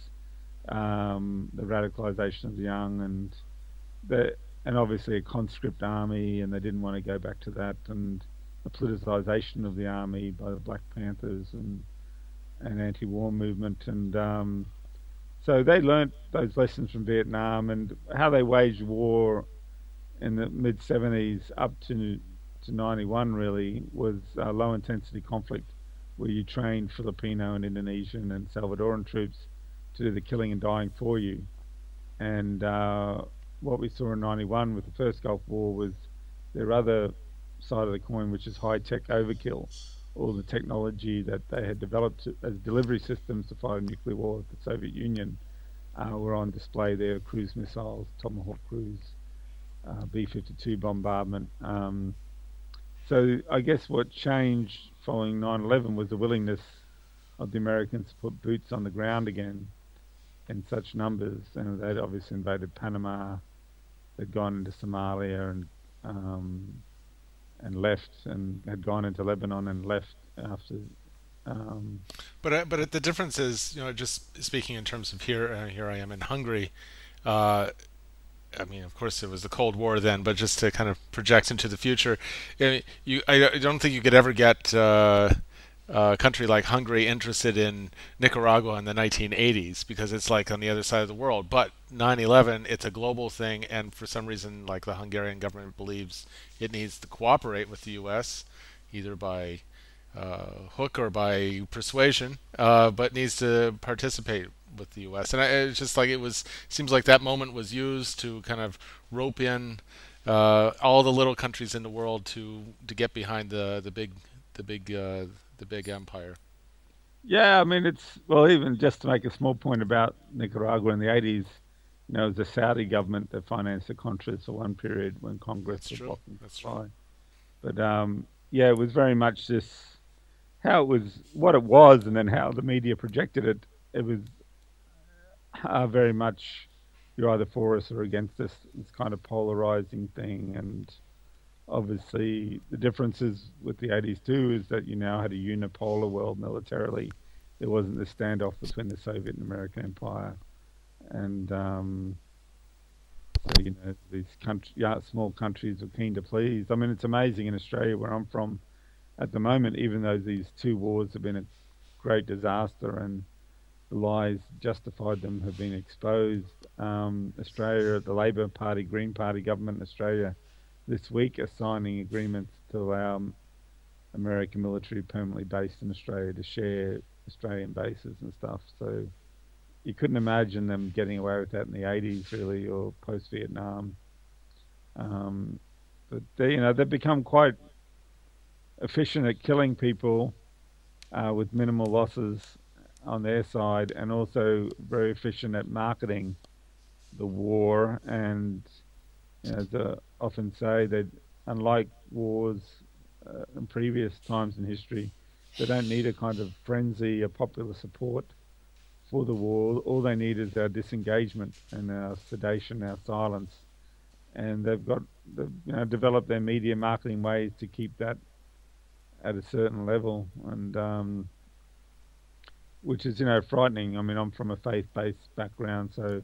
[SPEAKER 6] um, the radicalization of the young, and the and obviously a conscript army, and they didn't want to go back to that, and the politicization of the army by the Black Panthers and an anti-war movement, and um, so they learnt those lessons from Vietnam and how they waged war in the mid 70s up to to 91 really was uh, low intensity conflict where you trained Filipino and Indonesian and Salvadoran troops to do the killing and dying for you. And uh, what we saw in 91 with the first Gulf War was their other side of the coin, which is high tech overkill. All the technology that they had developed as delivery systems to fight a nuclear war with the Soviet Union uh, were on display there cruise missiles, Tomahawk cruise uh, B-52 bombardment. Um, so I guess what changed following 9/11 was the willingness of the Americans to put boots on the ground again in such numbers, and they'd obviously invaded Panama, they'd gone into Somalia and um, and left, and had gone into Lebanon and left after. Um,
[SPEAKER 5] but uh, but the difference is, you know, just speaking in terms of here, uh, here I am in Hungary. Uh, I mean, of course, it was the Cold War then, but just to kind of project into the future, you, I don't think you could ever get uh, a country like Hungary interested in Nicaragua in the 1980s because it's like on the other side of the world. But 9/11, it's a global thing, and for some reason, like the Hungarian government believes it needs to cooperate with the U.S. either by uh, hook or by persuasion, uh, but needs to participate with the U.S. And I, it's just like it was seems like that moment was used to kind of rope in uh, all the little countries in the world to to get behind the the big the big uh, the big empire.
[SPEAKER 6] Yeah, I mean it's well, even just to make a small point about Nicaragua in the '80s, you know, it was the Saudi government that financed the Contras for one period when Congress
[SPEAKER 5] That's
[SPEAKER 6] was
[SPEAKER 5] true.
[SPEAKER 6] blocking
[SPEAKER 5] That's
[SPEAKER 6] supply. But um, yeah, it was very much this how it was, what it was, and then how the media projected it. It was uh, very much you're either for us or against us. This kind of polarizing thing, and obviously the differences with the 80s too is that you now had a unipolar world militarily. There wasn't the standoff between the Soviet and American empire, and um, so, you know these country, yeah, small countries were keen to please. I mean, it's amazing in Australia where I'm from. At the moment, even though these two wars have been a great disaster and the lies justified them have been exposed, um, Australia, the Labor Party, Green Party government in Australia this week are signing agreements to allow American military permanently based in Australia to share Australian bases and stuff. So you couldn't imagine them getting away with that in the 80s, really, or post Vietnam. Um, but they, you know, they've become quite efficient at killing people uh, with minimal losses on their side, and also very efficient at marketing the war. And you know, as I often say, that unlike wars uh, in previous times in history, they don't need a kind of frenzy a popular support for the war. All they need is our disengagement and our sedation, our silence. And they've got, they've, you know, developed their media marketing ways to keep that at a certain level, and um, which is, you know, frightening. I mean, I'm from a faith-based background, so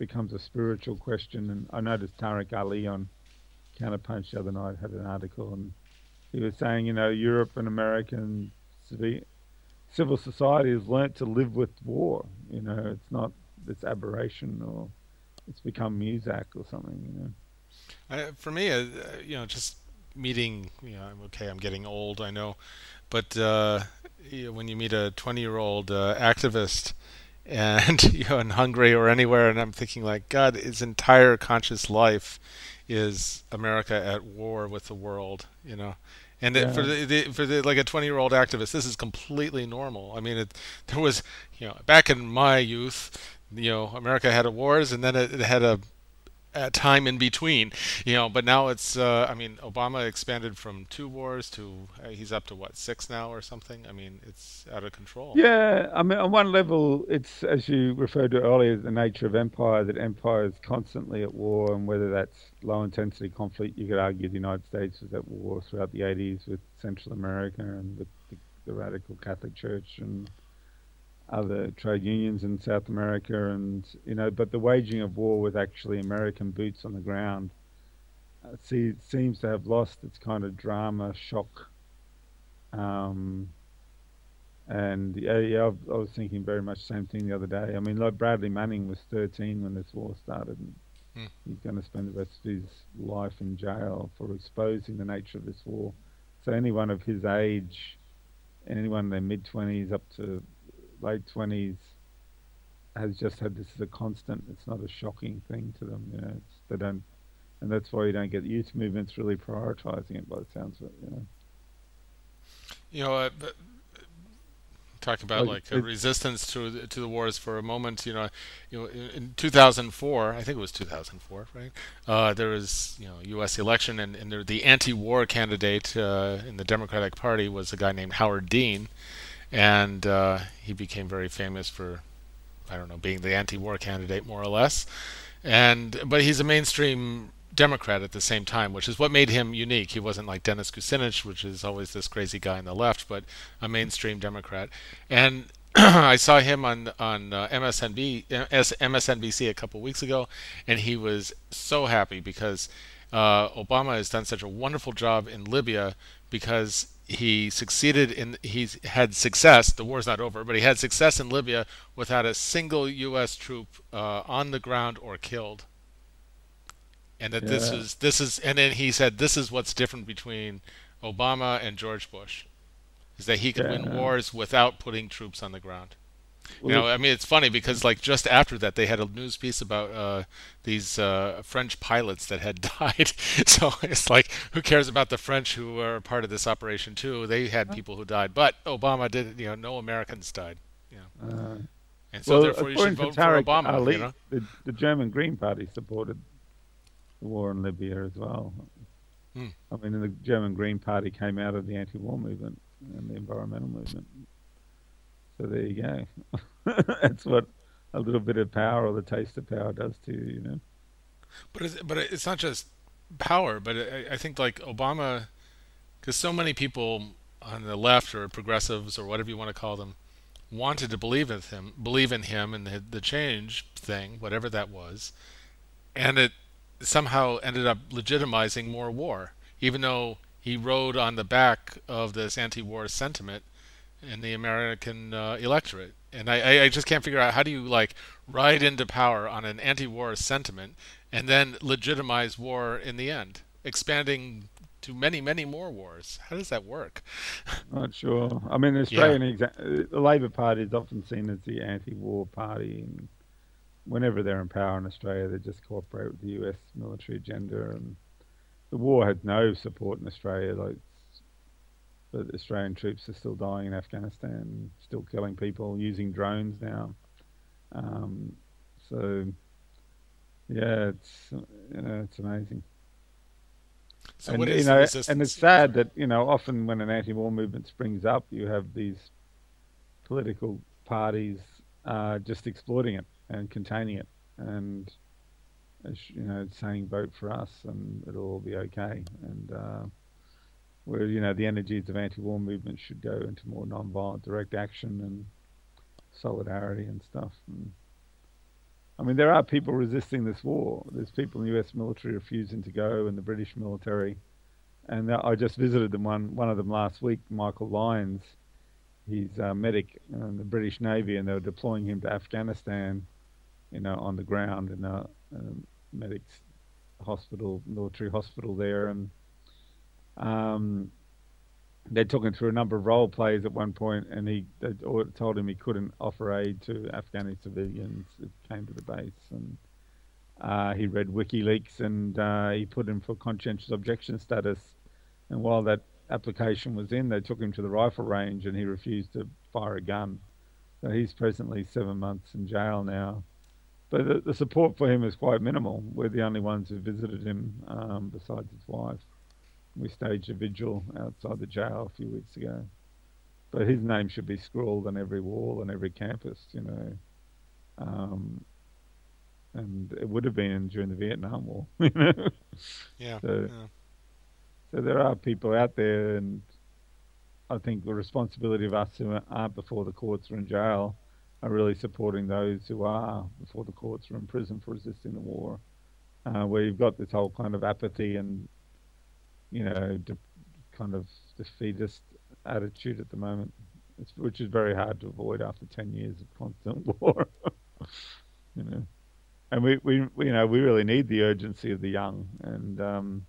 [SPEAKER 6] becomes a spiritual question. And I noticed Tariq Ali on Counterpunch the other night had an article, and he was saying, you know, Europe and American civil society has learnt to live with war. You know, it's not this aberration or it's become Muzak or something. You know.
[SPEAKER 5] For me, uh, you know, just meeting, you know, I'm okay, I'm getting old, I know, but uh, you know, when you meet a 20 year old uh, activist and you know in Hungary or anywhere, and I'm thinking like, God, his entire conscious life is America at war with the world, you know. And it, for the, the for the like a 20 year old activist, this is completely normal. I mean, it there was you know back in my youth, you know, America had a wars, and then it, it had a time in between, you know. But now it's, uh, I mean, Obama expanded from two wars to uh, he's up to what six now or something. I mean, it's out of control.
[SPEAKER 6] Yeah, I mean, on one level, it's as you referred to earlier, the nature of empire. That empire is constantly at war, and whether that's low intensity conflict, you could argue the United States was at war throughout the 80s with Central America and with the, the radical Catholic Church and other trade unions in South America, and you know, but the waging of war with actually American boots on the ground uh, see, seems to have lost its kind of drama shock. Um, and yeah, yeah, I was thinking very much the same thing the other day. I mean, like Bradley Manning was 13 when this war started, and
[SPEAKER 5] Hmm.
[SPEAKER 6] he's going to spend the rest of his life in jail for exposing the nature of this war. So anyone of his age, anyone in their mid 20s up to late 20s, has just had this as a constant. It's not a shocking thing to them, you know. It's, they don't, and that's why you don't get youth movements really prioritizing it. By the sounds of it, you know.
[SPEAKER 5] You know, uh, talking about
[SPEAKER 6] Like,
[SPEAKER 5] resistance to the, to the wars for a moment. You know, you know, in, in 2004, I think it was 2004, right? Uh, there was you know U.S. election, and, and there, the anti-war candidate uh, in the Democratic Party was a guy named Howard Dean, and uh, he became very famous for I don't know being the anti-war candidate more or less, and but he's a mainstream Democrat at the same time, which is what made him unique. He wasn't like Dennis Kucinich, which is always this crazy guy on the left, but a mainstream Democrat. And I saw him on on uh, MSNB, MSNBC a couple weeks ago, and he was so happy because uh, Obama has done such a wonderful job in Libya because he succeeded in he's had success. The war's not over, but he had success in Libya without a single U.S. troop uh, on the ground or killed and that this is this is and then he said this is what's different between Obama and George Bush is that he could win wars without putting troops on the ground. You know, I mean, it's funny because like just after that, they had a news piece about uh, these uh, French pilots that had died. so it's like, who cares about the French who were part of this operation too? They had people who died, but Obama did. You know, no Americans died. You know,
[SPEAKER 6] Uh,
[SPEAKER 5] and so
[SPEAKER 6] well,
[SPEAKER 5] therefore you should vote for Obama.
[SPEAKER 6] Ali,
[SPEAKER 5] you know,
[SPEAKER 6] the, the German Green Party supported the war in Libya as well.
[SPEAKER 5] Hmm.
[SPEAKER 6] I mean, the German Green Party came out of the anti-war movement and the environmental movement. So there you go. That's what a little bit of power or the taste of power does to you, you know.
[SPEAKER 5] but it's, but it's not just power. But I, I think like Obama, because so many people on the left or progressives or whatever you want to call them wanted to believe in him, believe in him and the, the change thing, whatever that was, and it somehow ended up legitimizing more war, even though he rode on the back of this anti-war sentiment in the American uh, electorate. And I, I- just can't figure out how do you like ride into power on an anti-war sentiment and then legitimize war in the end, expanding to many, many more wars. How does that work?
[SPEAKER 6] Not sure. I mean, the Australian exa- uh, the Labor Party is often seen as the anti-war party, and whenever they're in power in Australia, they just cooperate with the U.S. military agenda. And the war had no support in Australia. Like, but Australian troops are still dying in Afghanistan, still killing people, using drones now. Um, so, yeah, it's you know, it's amazing
[SPEAKER 5] So
[SPEAKER 6] and
[SPEAKER 5] what
[SPEAKER 6] you know, and it's sad that you know often when an anti-war movement springs up, you have these political parties uh, just exploiting it and containing it, and you know saying vote for us and it'll all be okay. And uh, where you know the energies of anti-war movement should go into more non-violent direct action and solidarity and stuff. And, I mean, there are people resisting this war. There's people in the U.S. military refusing to go, and the British military. And I just visited them one one of them last week, Michael Lyons. He's a medic in the British Navy, and they were deploying him to Afghanistan, you know, on the ground in a, a medics hospital, military hospital there, and um, they took him through a number of role plays at one point, and he they told him he couldn't offer aid to Afghani civilians who came to the base, and uh, he read WikiLeaks, and uh, he put him for conscientious objection status. And while that application was in, they took him to the rifle range, and he refused to fire a gun. So he's presently seven months in jail now. But the, the support for him is quite minimal. We're the only ones who visited him, um, besides his wife. We staged a vigil outside the jail a few weeks ago. But his name should be scrawled on every wall and every campus, you know. Um, and it would have been during the Vietnam War, you know.
[SPEAKER 5] yeah,
[SPEAKER 6] so-
[SPEAKER 5] yeah.
[SPEAKER 6] So there are people out there, and I think the responsibility of us who aren't before the courts or in jail are really supporting those who are before the courts or in prison for resisting the war. Uh, where you've got this whole kind of apathy and, you know, de- kind of defeatist attitude at the moment, it's, which is very hard to avoid after 10 years of constant war. you know. And we, we, we, you know, we really need the urgency of the young, and um,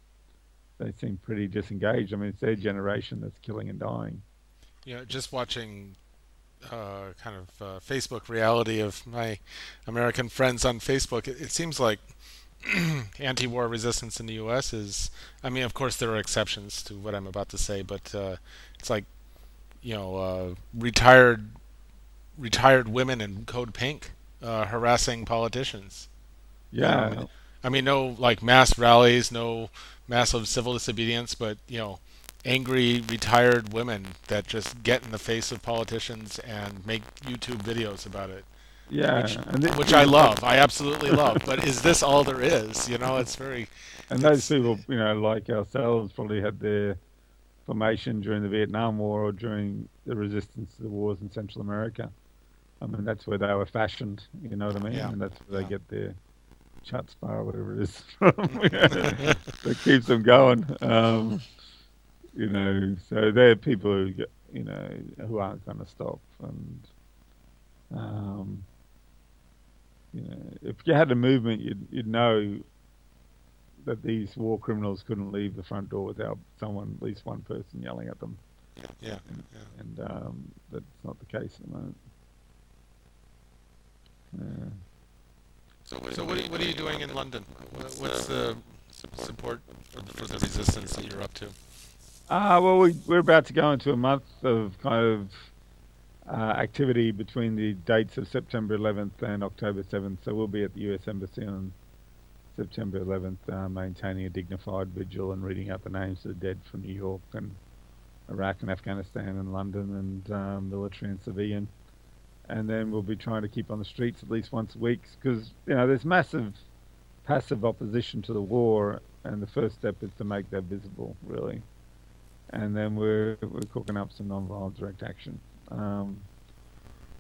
[SPEAKER 6] they seem pretty disengaged. I mean, it's their generation that's killing and dying.
[SPEAKER 5] you know, just watching uh, kind of uh, Facebook reality of my American friends on Facebook, it, it seems like anti-war resistance in the U.S. is. I mean, of course, there are exceptions to what I'm about to say, but uh, it's like, you know, uh, retired retired women in code pink uh, harassing politicians.
[SPEAKER 6] Yeah,
[SPEAKER 5] I mean, I mean, no like mass rallies, no massive civil disobedience, but you know, angry retired women that just get in the face of politicians and make YouTube videos about it,
[SPEAKER 6] yeah,
[SPEAKER 5] which, which I love. I absolutely love. But is this all there is? You know, it's very.
[SPEAKER 6] And those people, you know, like ourselves, probably had their formation during the Vietnam War or during the resistance to the wars in Central America. I mean, that's where they were fashioned. You know what I mean?
[SPEAKER 5] Yeah.
[SPEAKER 6] And that's where they get their chutzpah or whatever it is from. that keeps them going. Um, you know, so they're people who, get- you know, who aren't going to stop. And um, you know, if you had a movement, you'd you'd know that these war criminals couldn't leave the front door without someone, at least one person, yelling at them.
[SPEAKER 5] Yeah.
[SPEAKER 6] And um, that's not the case at the moment. Yeah.
[SPEAKER 5] So, so what, are you, what are you doing in London? What- What's the support for the, for the resistance that you're up to?
[SPEAKER 6] Ah, well, we, we're about to go into a month of kind of uh, activity between the dates of September 11th and October 7th. So we'll be at the US Embassy on September 11th, uh, maintaining a dignified vigil and reading out the names of the dead from New York and Iraq and Afghanistan and London and um, military and civilian. And then we'll be trying to keep on the streets at least once a week because, you know, there's massive passive opposition to the war, and the first step is to make that visible, really and then we're we're cooking up some non-violent direct action. Um,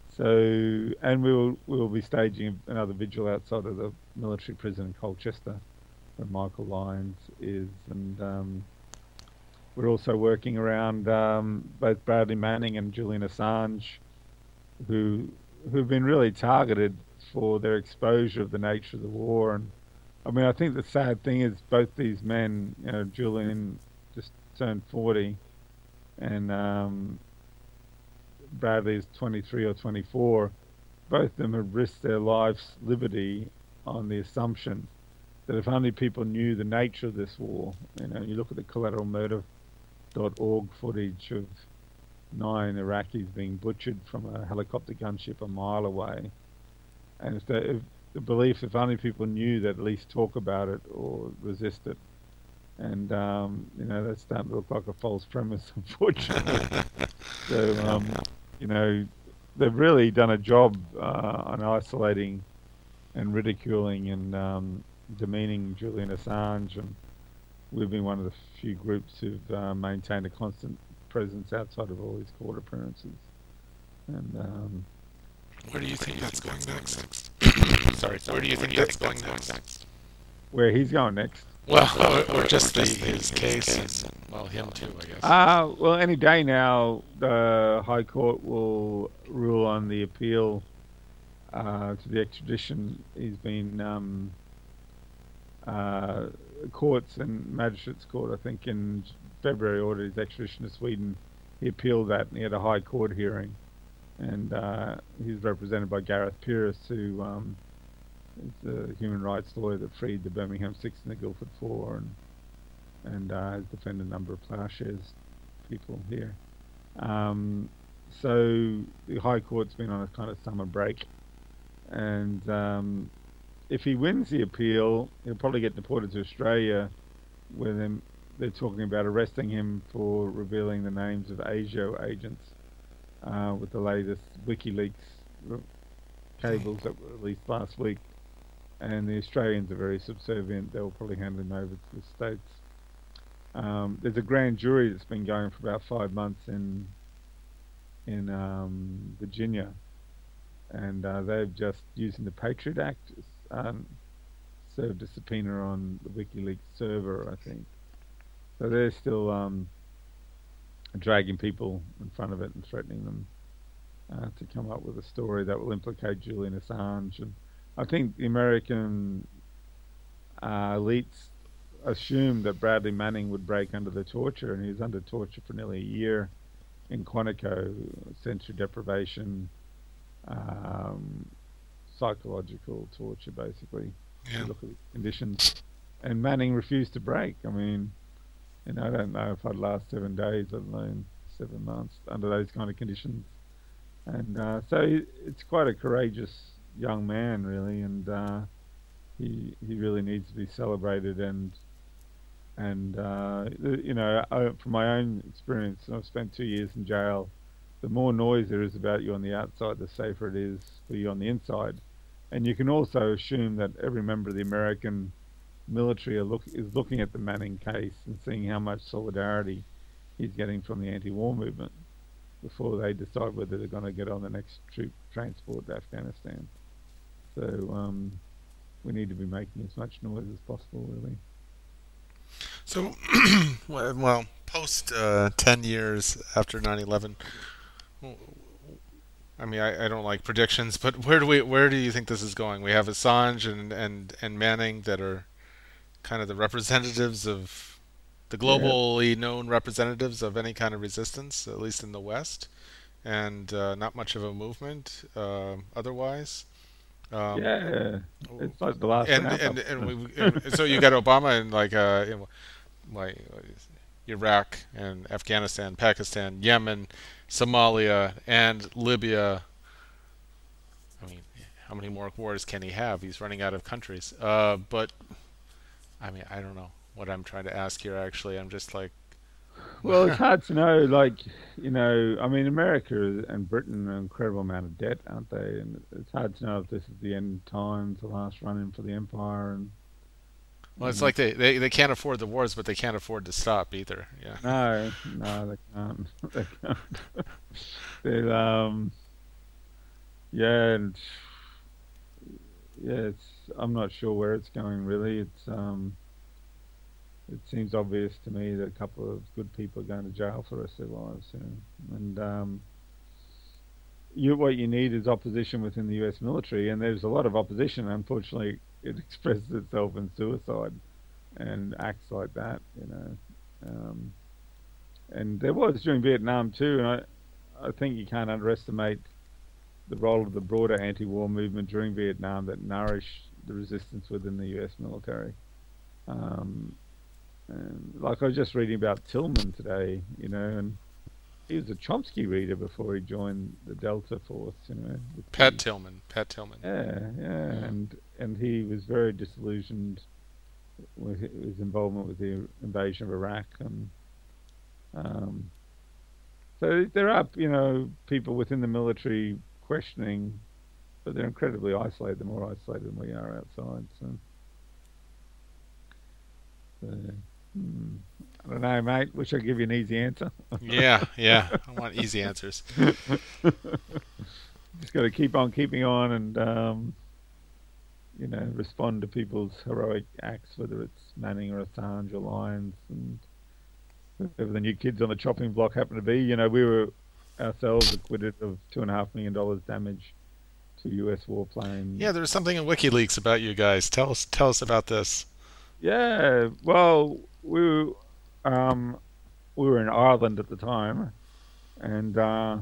[SPEAKER 6] so, and we'll we'll be staging another vigil outside of the military prison in Colchester, where Michael Lyons is, and um, we're also working around um, both Bradley Manning and Julian Assange, who who've been really targeted for their exposure of the nature of the war. And I mean, I think the sad thing is both these men, you know, Julian just turned 40, and um, Bradley is 23 or 24. Both of them have risked their life's liberty on the assumption that if only people knew the nature of this war, you know, you look at the collateralmurder.org footage of nine Iraqis being butchered from a helicopter gunship a mile away, and if the, if the belief if only people knew that at least talk about it or resist it, and um, you know that's starting to look like a false premise, unfortunately. so um, you know they've really done a job uh, on isolating and ridiculing and um, demeaning Julian Assange, and we've been one of the few groups who've uh, maintained a constant presence outside of all these court appearances. And um,
[SPEAKER 5] Where do you think that's going next? Sorry, where do you think that's going next?
[SPEAKER 6] where he's going next?
[SPEAKER 5] Well, or, or just the, his case, and, well, him too, I guess.
[SPEAKER 6] Uh, well, any day now, the High Court will rule on the appeal uh, to the extradition. He's been um, uh, courts and magistrates court, I think, in February ordered his extradition to Sweden. He appealed that, and he had a High Court hearing, and uh, he's represented by Gareth Peirce, who um, is the human rights lawyer that freed the Birmingham Six and the Guildford Four, and and uh, has defended a number of ploughshares people here. Um, so the High Court's been on a kind of summer break, and um, if he wins the appeal, he'll probably get deported to Australia, where they're talking about arresting him for revealing the names of ASIO agents uh, with the latest WikiLeaks cables that were released last week. And the Australians are very subservient. They'll probably hand him over to the States. Um, there's a grand jury that's been going for about five months in in um, Virginia, and uh, they've just using the Patriot Act um, served a subpoena on the WikiLeaks server, I think. So they're still um, dragging people in front of it and threatening them uh, to come up with a story that will implicate Julian Assange. And I think the American uh, elites assumed that Bradley Manning would break under the torture, and he was under torture for nearly a year in Quantico, sensory deprivation, um, psychological torture, basically.
[SPEAKER 5] Yeah.
[SPEAKER 6] Look at the conditions. And Manning refused to break. I mean, and I don't know if I'd last seven days, let alone seven months under those kind of conditions. And uh, so it's quite a courageous young man, really, and uh, he he really needs to be celebrated. And and uh, you know, I, from my own experience, I've spent two years in jail. The more noise there is about you on the outside, the safer it is for you on the inside. And you can also assume that every member of the American military look, is looking at the Manning case and seeing how much solidarity he's getting from the anti-war movement before they decide whether they're going to get on the next troop transport to Afghanistan. So um, we need to be making as much noise as possible, really.
[SPEAKER 5] So, well, post uh, 10 years after 9 11, I mean, I, I don't like predictions, but where do we where do you think this is going? We have Assange and, and, and Manning that are kind of the representatives of the globally known representatives of any kind of resistance, at least in the West, and uh, not much of a movement uh, otherwise. Um,
[SPEAKER 6] yeah, it's like the last.
[SPEAKER 5] and and and, we, and so you got Obama and like uh, in, like Iraq and Afghanistan, Pakistan, Yemen, Somalia, and Libya. I mean, how many more wars can he have? He's running out of countries. Uh, but I mean, I don't know what I'm trying to ask here. Actually, I'm just like,
[SPEAKER 6] Well, it's hard to know. Like, you know, I mean, America and Britain are an incredible amount of debt, aren't they? And it's hard to know if this is the end times, the last run in for the empire. And
[SPEAKER 5] well, it's like they, they they can't afford the wars, but they can't afford to stop either. Yeah.
[SPEAKER 6] no, no, they can't. they can't. They're, um, yeah, and yeah, it's. I'm not sure where it's going really. It's um, it seems obvious to me that a couple of good people are going to jail for the rest of their lives, and um, you what you need is opposition within the U.S. military, and there's a lot of opposition. Unfortunately, it expresses itself in suicide and acts like that, you know. Um, and there was during Vietnam too, and I, I think you can't underestimate the role of the broader anti-war movement during Vietnam that nourished the resistance within the U.S. military. Um, and like I was just reading about Tillman today, you know, and he was a Chomsky reader before he joined the Delta Force, you know.
[SPEAKER 5] Pat
[SPEAKER 6] the-
[SPEAKER 5] Tillman. Pat Tillman.
[SPEAKER 6] yeah, yeah, and and he was very disillusioned with his involvement with the invasion of Iraq, and um, so there are you know people within the military questioning, but they're incredibly isolated. They're more isolated than we are outside. So, so hmm, I don't know, mate. Wish I could give you an easy answer.
[SPEAKER 5] yeah, yeah. I want easy answers.
[SPEAKER 6] just got to keep on keeping on and um, you know respond to people's heroic acts, whether it's Manning or Assange or Lyons and whoever the new kids on the chopping block happen to be. You know, we were ourselves acquitted of two and a half million dollars damage to U.S. warplane.
[SPEAKER 5] Yeah, there was something in WikiLeaks about you guys. Tell us, tell us about this.
[SPEAKER 6] Yeah, well, we were, um, we were in Ireland at the time, and uh,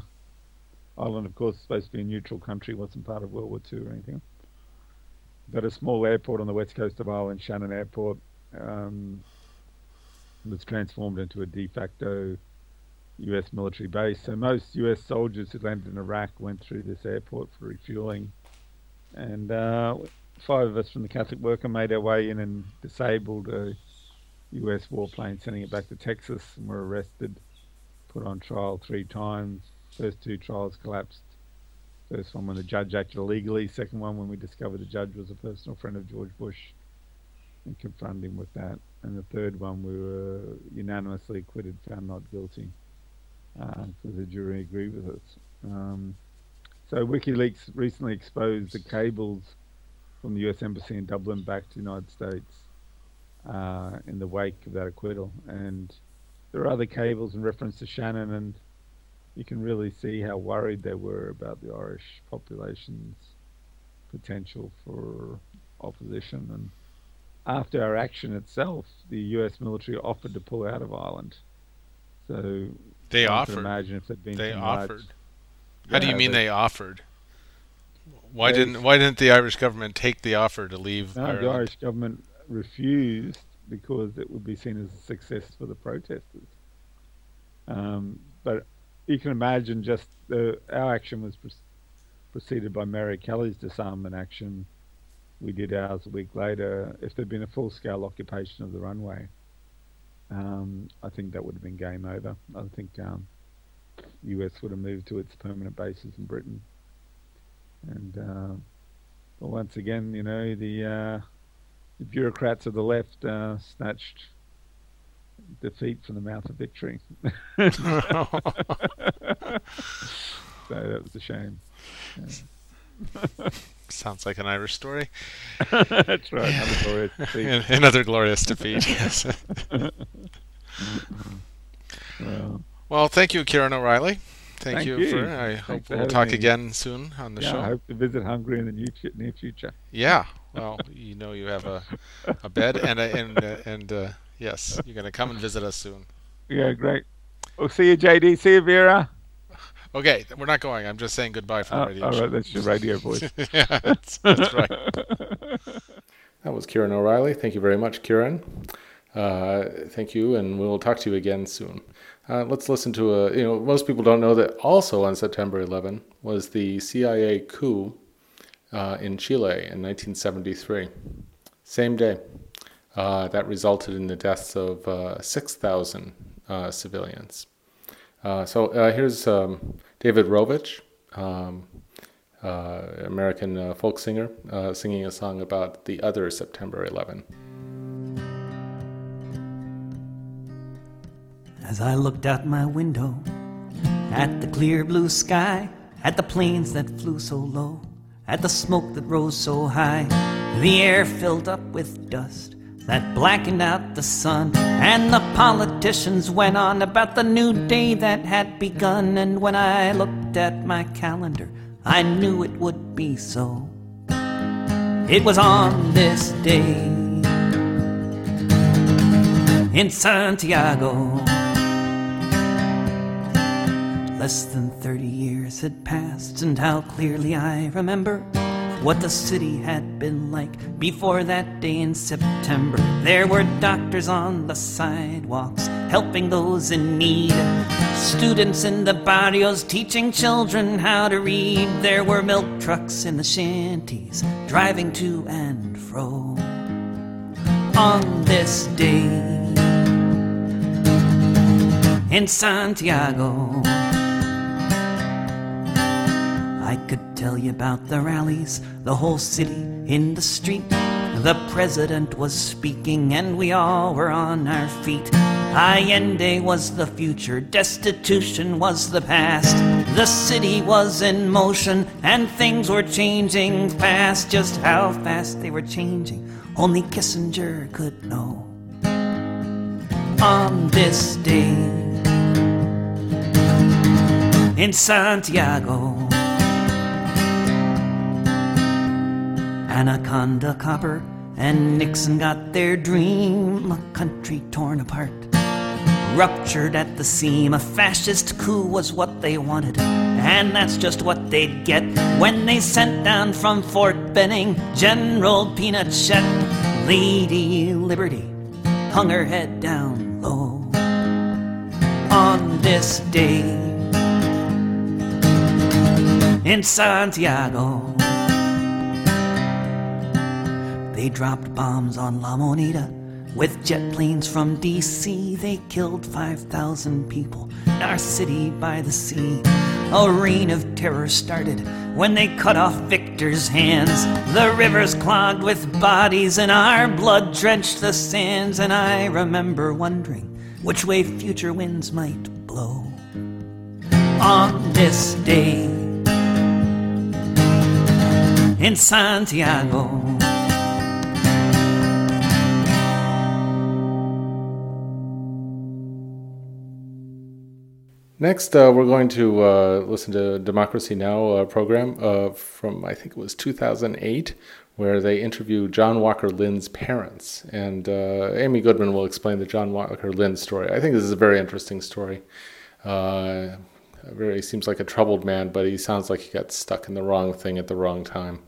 [SPEAKER 6] Ireland, of course, is supposed to be a neutral country, wasn't part of World War II or anything. But a small airport on the west coast of Ireland, Shannon Airport, um, was transformed into a de facto U.S. military base. So most U.S. soldiers who landed in Iraq went through this airport for refueling, and uh, five of us from the Catholic Worker made our way in and disabled a U.S. warplane, sending it back to Texas, and were arrested, put on trial three times. First two trials collapsed. First one when the judge acted illegally. Second one when we discovered the judge was a personal friend of George Bush and confronted him with that. And the third one we were unanimously acquitted, found not guilty, because the jury agreed with us. Um, so WikiLeaks recently exposed the cables from the U.S. Embassy in Dublin back to the United States uh, in the wake of that acquittal. And there are other cables in reference to Shannon, and you can really see how worried they were about the Irish population's potential for opposition. And after our action itself, the U.S. military offered to pull out of Ireland. So
[SPEAKER 5] They offered.
[SPEAKER 6] Imagine if there'd been
[SPEAKER 5] They
[SPEAKER 6] some large-
[SPEAKER 5] offered. How do you mean
[SPEAKER 6] they-
[SPEAKER 5] they offered? Why
[SPEAKER 6] They-
[SPEAKER 5] didn't Why didn't the Irish government take the offer to leave
[SPEAKER 6] No,
[SPEAKER 5] Ireland?
[SPEAKER 6] the Irish government refused because it would be seen as a success for the protesters. Um, but you can imagine just the, our action was pre- preceded by Mary Kelly's disarmament action. We did ours a week later. If there'd been a full scale occupation of the runway, um, I think that would have been game over. I think um, US would have moved to its permanent bases in Britain. And uh, but once again, you know, the uh, the bureaucrats of the left uh, snatched defeat from the mouth of victory. so that was a shame.
[SPEAKER 5] Sounds like an Irish story.
[SPEAKER 6] That's right. Another glorious defeat.
[SPEAKER 5] Another glorious defeat. yes.
[SPEAKER 6] Well,
[SPEAKER 5] well, thank you, Ciaron O'Reilly. Thank,
[SPEAKER 6] Thank
[SPEAKER 5] you,
[SPEAKER 6] you.
[SPEAKER 5] for. I hope
[SPEAKER 6] for
[SPEAKER 5] we'll talk
[SPEAKER 6] me.
[SPEAKER 5] again soon on the
[SPEAKER 6] yeah,
[SPEAKER 5] show.
[SPEAKER 6] I hope to visit Hungary in the near, near future.
[SPEAKER 5] Yeah. Well, you know you have a, a bed and a, and uh, and uh, yes, you're gonna come and visit us soon.
[SPEAKER 6] Yeah, great. We'll see you, JD. See you, Vera.
[SPEAKER 5] Okay, we're not going. I'm just saying goodbye from
[SPEAKER 6] Uh,
[SPEAKER 5] radio.
[SPEAKER 6] all
[SPEAKER 5] show.
[SPEAKER 6] right, that's your radio voice.
[SPEAKER 5] yeah, that's, that's right.
[SPEAKER 1] That was Ciaron O'Reilly. Thank you very much, Ciaron. Uh, thank you, and we'll talk to you again soon. Uh, let's listen to a. You know, most people don't know that also on September 11 was the CIA coup uh, in Chile in 1973. Same day. Uh, that resulted in the deaths of uh, 6,000 uh, civilians. Uh, so here's um, David Rovics, um, American folk singer, singing a song about the other September 11.
[SPEAKER 7] As I looked out my window at the clear blue sky, at the planes that flew so low, at the smoke that rose so high, the air filled up with dust that blackened out the sun, and the politicians went on about the new day that had begun. And when I looked at my calendar, I knew it would be so. It was on this day in Santiago. Less than 30 years had passed, and how clearly I remember what the city had been like before that day in September. There were doctors on the sidewalks helping those in need, students in the barrios teaching children how to read. There were milk trucks in the shanties driving to and fro on this day in Santiago. I could tell you about the rallies, the whole city in the street. The president was speaking, and we all were on our feet. Allende was the future, destitution was the past. The city was in motion, and things were changing fast. Just how fast they were changing, only Kissinger could know. On this day in Santiago. Anaconda Copper and Nixon got their dream, a country torn apart. Ruptured at the seam, a fascist coup was what they wanted. And that's just what they'd get when they sent down from Fort Benning General Pinochet. Lady Liberty hung her head down low on this day in Santiago. They dropped bombs on La Moneda with jet planes from DC. They killed 5,000 people in our city by the sea. A reign of terror started when they cut off Victor's hands. The rivers clogged with bodies and our blood drenched the sands. And I remember wondering which way future winds might blow on this day in Santiago.
[SPEAKER 1] Next, uh, we're going to uh, listen to Democracy Now! Uh, program uh, from, I think it was 2008, where they interview John Walker Lindh's parents. And uh, Amy Goodman will explain the John Walker Lindh story. I think this is a very interesting story. Uh, very seems like a troubled man, but he sounds like he got stuck in the wrong thing at the wrong time.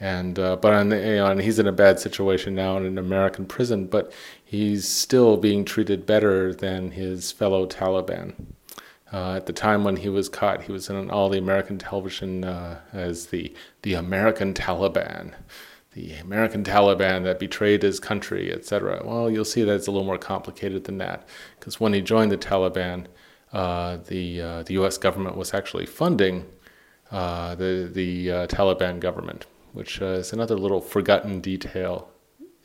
[SPEAKER 1] And uh, but on the, you know, and he's in a bad situation now in an American prison, but he's still being treated better than his fellow Taliban. Uh, at the time when he was caught, he was on all the American television uh, as the the American Taliban, the American Taliban that betrayed his country, etc. Well, you'll see that it's a little more complicated than that, because when he joined the Taliban, uh, the uh, the U.S. government was actually funding uh, the the Taliban government, which is another little forgotten detail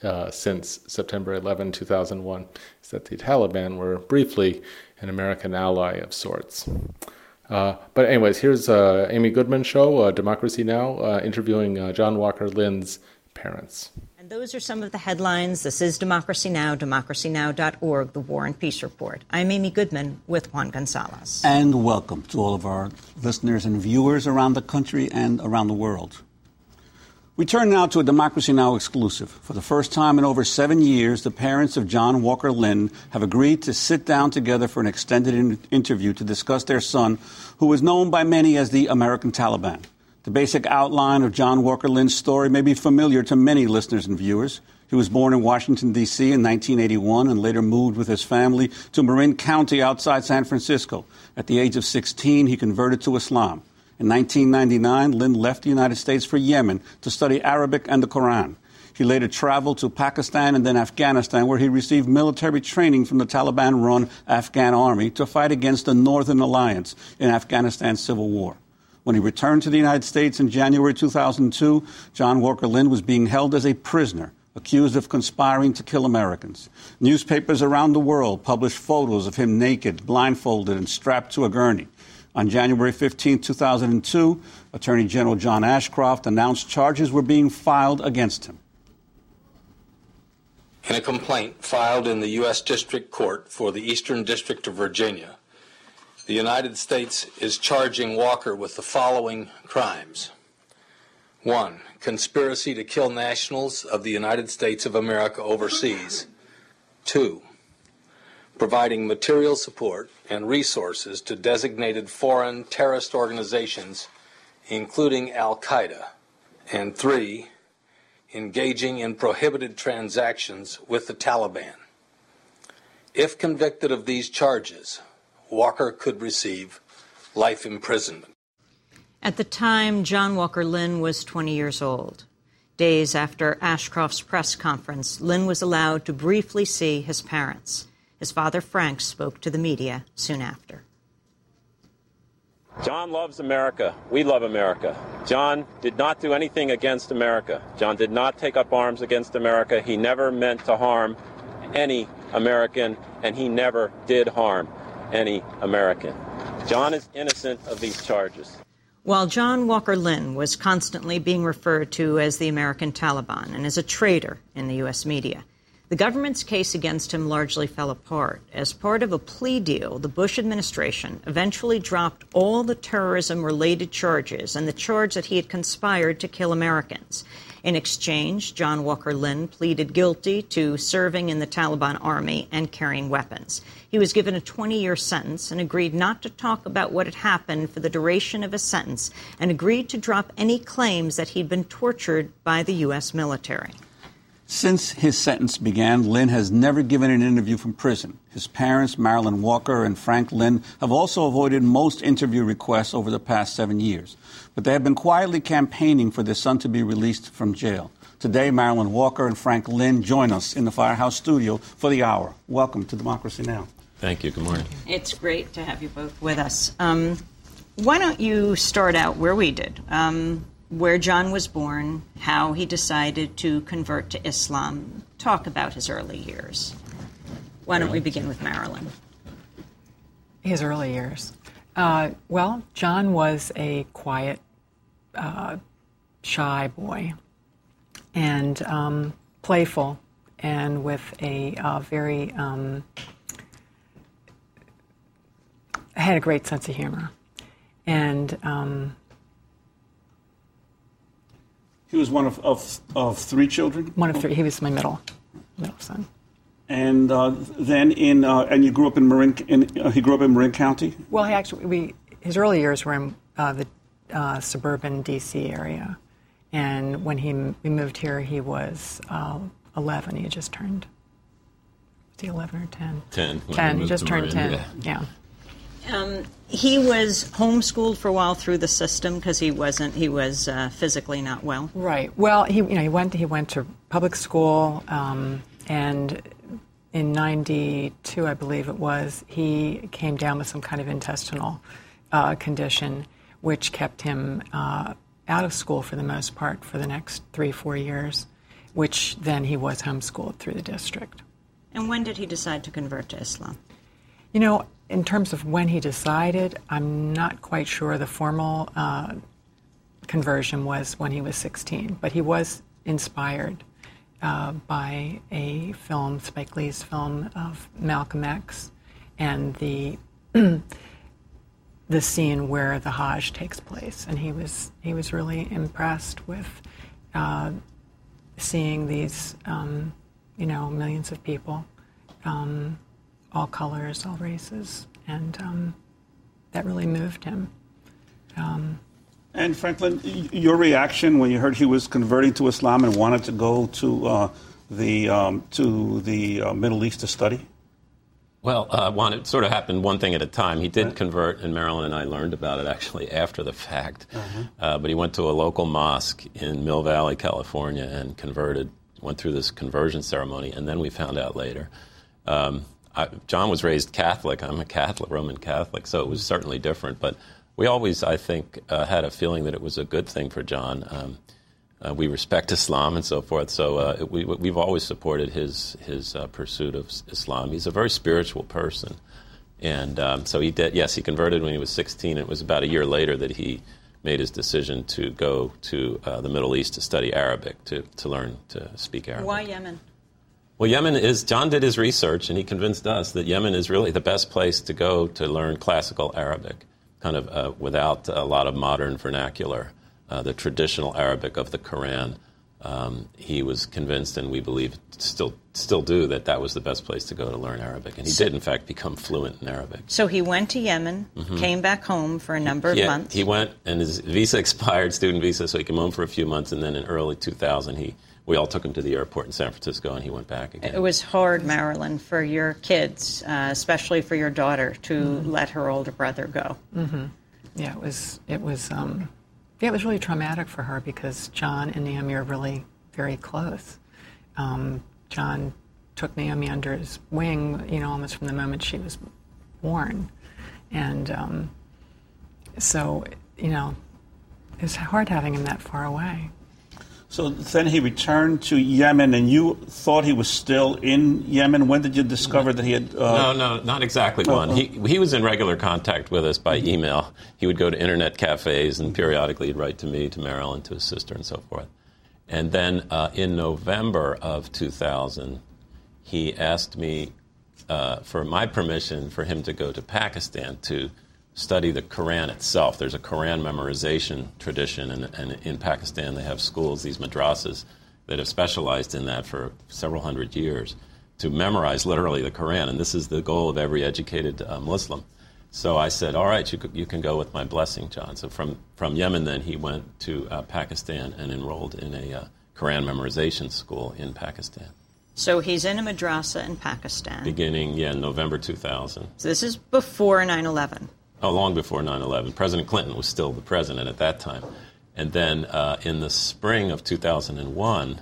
[SPEAKER 1] uh, since September 11, 2001, is that the Taliban were briefly an American ally of sorts. Uh, but anyways, here's uh, Amy Goodman's show, uh, Democracy Now!, uh, interviewing uh, John Walker Lindh's parents.
[SPEAKER 8] And those are some of the headlines. This is Democracy Now!, democracynow.org, the War and Peace Report. I'm Amy Goodman with Juan Gonzalez.
[SPEAKER 9] And welcome to all of our listeners and viewers around the country and around the world. We turn now to a Democracy Now! exclusive. For the first time in over seven years, the parents of John Walker Lindh have agreed to sit down together for an extended in- interview to discuss their son, who is known by many as the American Taliban. The basic outline of John Walker Lindh's story may be familiar to many listeners and viewers. He was born in Washington, D.C. in 1981 and later moved with his family to Marin County outside San Francisco. At the age of 16, he converted to Islam. In 1999, Lindh left the United States for Yemen to study Arabic and the Quran. He later traveled to Pakistan and then Afghanistan, where he received military training from the Taliban run Afghan army to fight against the Northern Alliance in Afghanistan's civil war. When he returned to the United States in January 2002, John Walker Lindh was being held as a prisoner, accused of conspiring to kill Americans. Newspapers around the world published photos of him naked, blindfolded, and strapped to a gurney. On January 15, 2002, Attorney General John Ashcroft announced charges were being filed against him.
[SPEAKER 10] In a complaint filed in the U.S. District Court for the Eastern District of Virginia, the United States is charging Walker with the following crimes. One, conspiracy to kill nationals of the United States of America overseas. Two, providing material support and resources to designated foreign terrorist organizations, including Al Qaeda. And three, engaging in prohibited transactions with the Taliban. If convicted of these charges, Walker could receive life imprisonment.
[SPEAKER 8] At the time, John Walker Lindh was 20 years old. Days after Ashcroft's press conference, Lindh was allowed to briefly see his parents. His father, Frank, spoke to the media soon after.
[SPEAKER 11] John loves America. We love America. John did not do anything against America. John did not take up arms against America. He never meant to harm any American, and he never did harm any American. John is innocent of these charges.
[SPEAKER 8] While John Walker Lindh was constantly being referred to as the American Taliban and as a traitor in the U.S. media, the government's case against him largely fell apart. As part of a plea deal, the Bush administration eventually dropped all the terrorism related charges and the charge that he had conspired to kill Americans. In exchange, John Walker Lindh pleaded guilty to serving in the Taliban army and carrying weapons. He was given a 20 year sentence and agreed not to talk about what had happened for the duration of his sentence and agreed to drop any claims that he'd been tortured by the U.S. military.
[SPEAKER 9] Since his sentence began, Lindh has never given an interview from prison. His parents, Marilyn Walker and Frank Lindh, have also avoided most interview requests over the past seven years. But they have been quietly campaigning for their son to be released from jail. Today, Marilyn Walker and Frank Lindh join us in the Firehouse studio for the hour. Welcome to Democracy Now!
[SPEAKER 12] Thank you. Good morning.
[SPEAKER 8] It's great to have you both with us. Um, why don't you start out where we did? Um, where John was born, how he decided to convert to Islam. Talk about his early years. Why don't we begin with Marilyn?
[SPEAKER 13] His early years. Uh, well, John was a quiet, uh, shy boy and um, playful and with a uh, very, um, had a great sense of humor. And um,
[SPEAKER 9] He was one of, of, of three children?
[SPEAKER 13] one of three, he was my middle, middle son.
[SPEAKER 9] And uh, then in, uh, and you grew up in Marin, in, uh, he grew up in Marin County?
[SPEAKER 13] Well, he actually, we, his early years were in uh, the uh, suburban DC area. And when he we moved here, he was uh, 11. He had just turned, was he 11 or 10?
[SPEAKER 12] 10.
[SPEAKER 13] 10. He
[SPEAKER 12] moved
[SPEAKER 13] just turned
[SPEAKER 12] Marin,
[SPEAKER 13] 10. Yeah.
[SPEAKER 8] Um, he was homeschooled for a while through the system because he wasn't he was uh, physically not well.
[SPEAKER 13] Right. Well, he you know he went he went to public school, um, and in '92, I believe it was, he came down with some kind of intestinal uh, condition, which kept him uh, out of school for the most part for the next three four years, which then he was homeschooled through the district.
[SPEAKER 8] And when did he decide to convert to Islam?
[SPEAKER 13] You know, in terms of when he decided, I'm not quite sure. The formal uh, conversion was when he was 16, but he was inspired uh, by a film, Spike Lee's film of Malcolm X, and the the scene where the Hajj takes place, and he was he was really impressed with uh, seeing these, um, you know, millions of people, um, all colors, all races, and um, that really moved him. Um,
[SPEAKER 9] and Franklin, your reaction when you heard he was converting to Islam and wanted to go to uh, the um, to the uh, Middle East to study?
[SPEAKER 14] Well, uh, one, it sort of happened one thing at a time. He did right. convert, and Marilyn and I learned about it actually after the fact. Uh-huh. Uh, but he went to a local mosque in Mill Valley, California, and converted. Went through this conversion ceremony, and then we found out later. Um, I, John was raised Catholic. I'm a Catholic, Roman Catholic, so it was certainly different. But we always, I think, uh, had a feeling that it was a good thing for John. Um, uh, we respect Islam and so forth, so uh, we, we've always supported his his uh, pursuit of Islam. He's a very spiritual person, and um, so he did. Yes, he converted when he was 16. It was about a year later that he made his decision to go to uh, the Middle East to study Arabic, to to learn to speak Arabic.
[SPEAKER 8] Why Yemen?
[SPEAKER 14] Well, Yemen is, John did his research and he convinced us that Yemen is really the best place to go to learn classical Arabic kind of uh, without a lot of modern vernacular, uh, the traditional Arabic of the Quran. Um, he was convinced, and we believe still still do, that that was the best place to go to learn Arabic. And he so, did, in fact, become fluent in Arabic.
[SPEAKER 8] So he went to Yemen, mm-hmm. came back home for a number of
[SPEAKER 14] yeah,
[SPEAKER 8] months.
[SPEAKER 14] He went, and his visa expired, student visa, so he came home for a few months, and then in early 2000, he we all took him to the airport in San Francisco, and he went back again.
[SPEAKER 8] It was hard, Marilyn, for your kids, uh, especially for your daughter, to mm-hmm. let her older brother go.
[SPEAKER 13] Mm-hmm. Yeah, it was. It was. Um, yeah, it was really traumatic for her because John and Naomi are really very close. Um, John took Naomi under his wing, you know, almost from the moment she was born, and um, so you know, it was hard having him that far away.
[SPEAKER 9] So then he returned to Yemen, and you thought he was still in Yemen. When did you discover that he had?
[SPEAKER 14] Uh... No, no, not exactly one. Oh, oh. He he was in regular contact with us by mm-hmm. email. He would go to internet cafes, and periodically he'd write to me, to Marilyn, to his sister, and so forth. And then uh, in November of 2000, he asked me uh, for my permission for him to go to Pakistan to study the Quran itself. There's a Quran memorization tradition, and, and, in Pakistan they have schools, these madrasas, that have specialized in that for several hundred years to memorize literally the Quran. And this is the goal of every educated uh, Muslim. So I said, all right, you, you, can go with my blessing, John. So from, from Yemen, then he went to uh, Pakistan and enrolled in a uh, Quran memorization school in Pakistan.
[SPEAKER 8] So he's in a madrasa in Pakistan.
[SPEAKER 14] Beginning, yeah, November 2000.
[SPEAKER 8] So this is before 9 11
[SPEAKER 14] oh, long before 9 11. President Clinton was still the president at that time. And then uh, in the spring of 2001,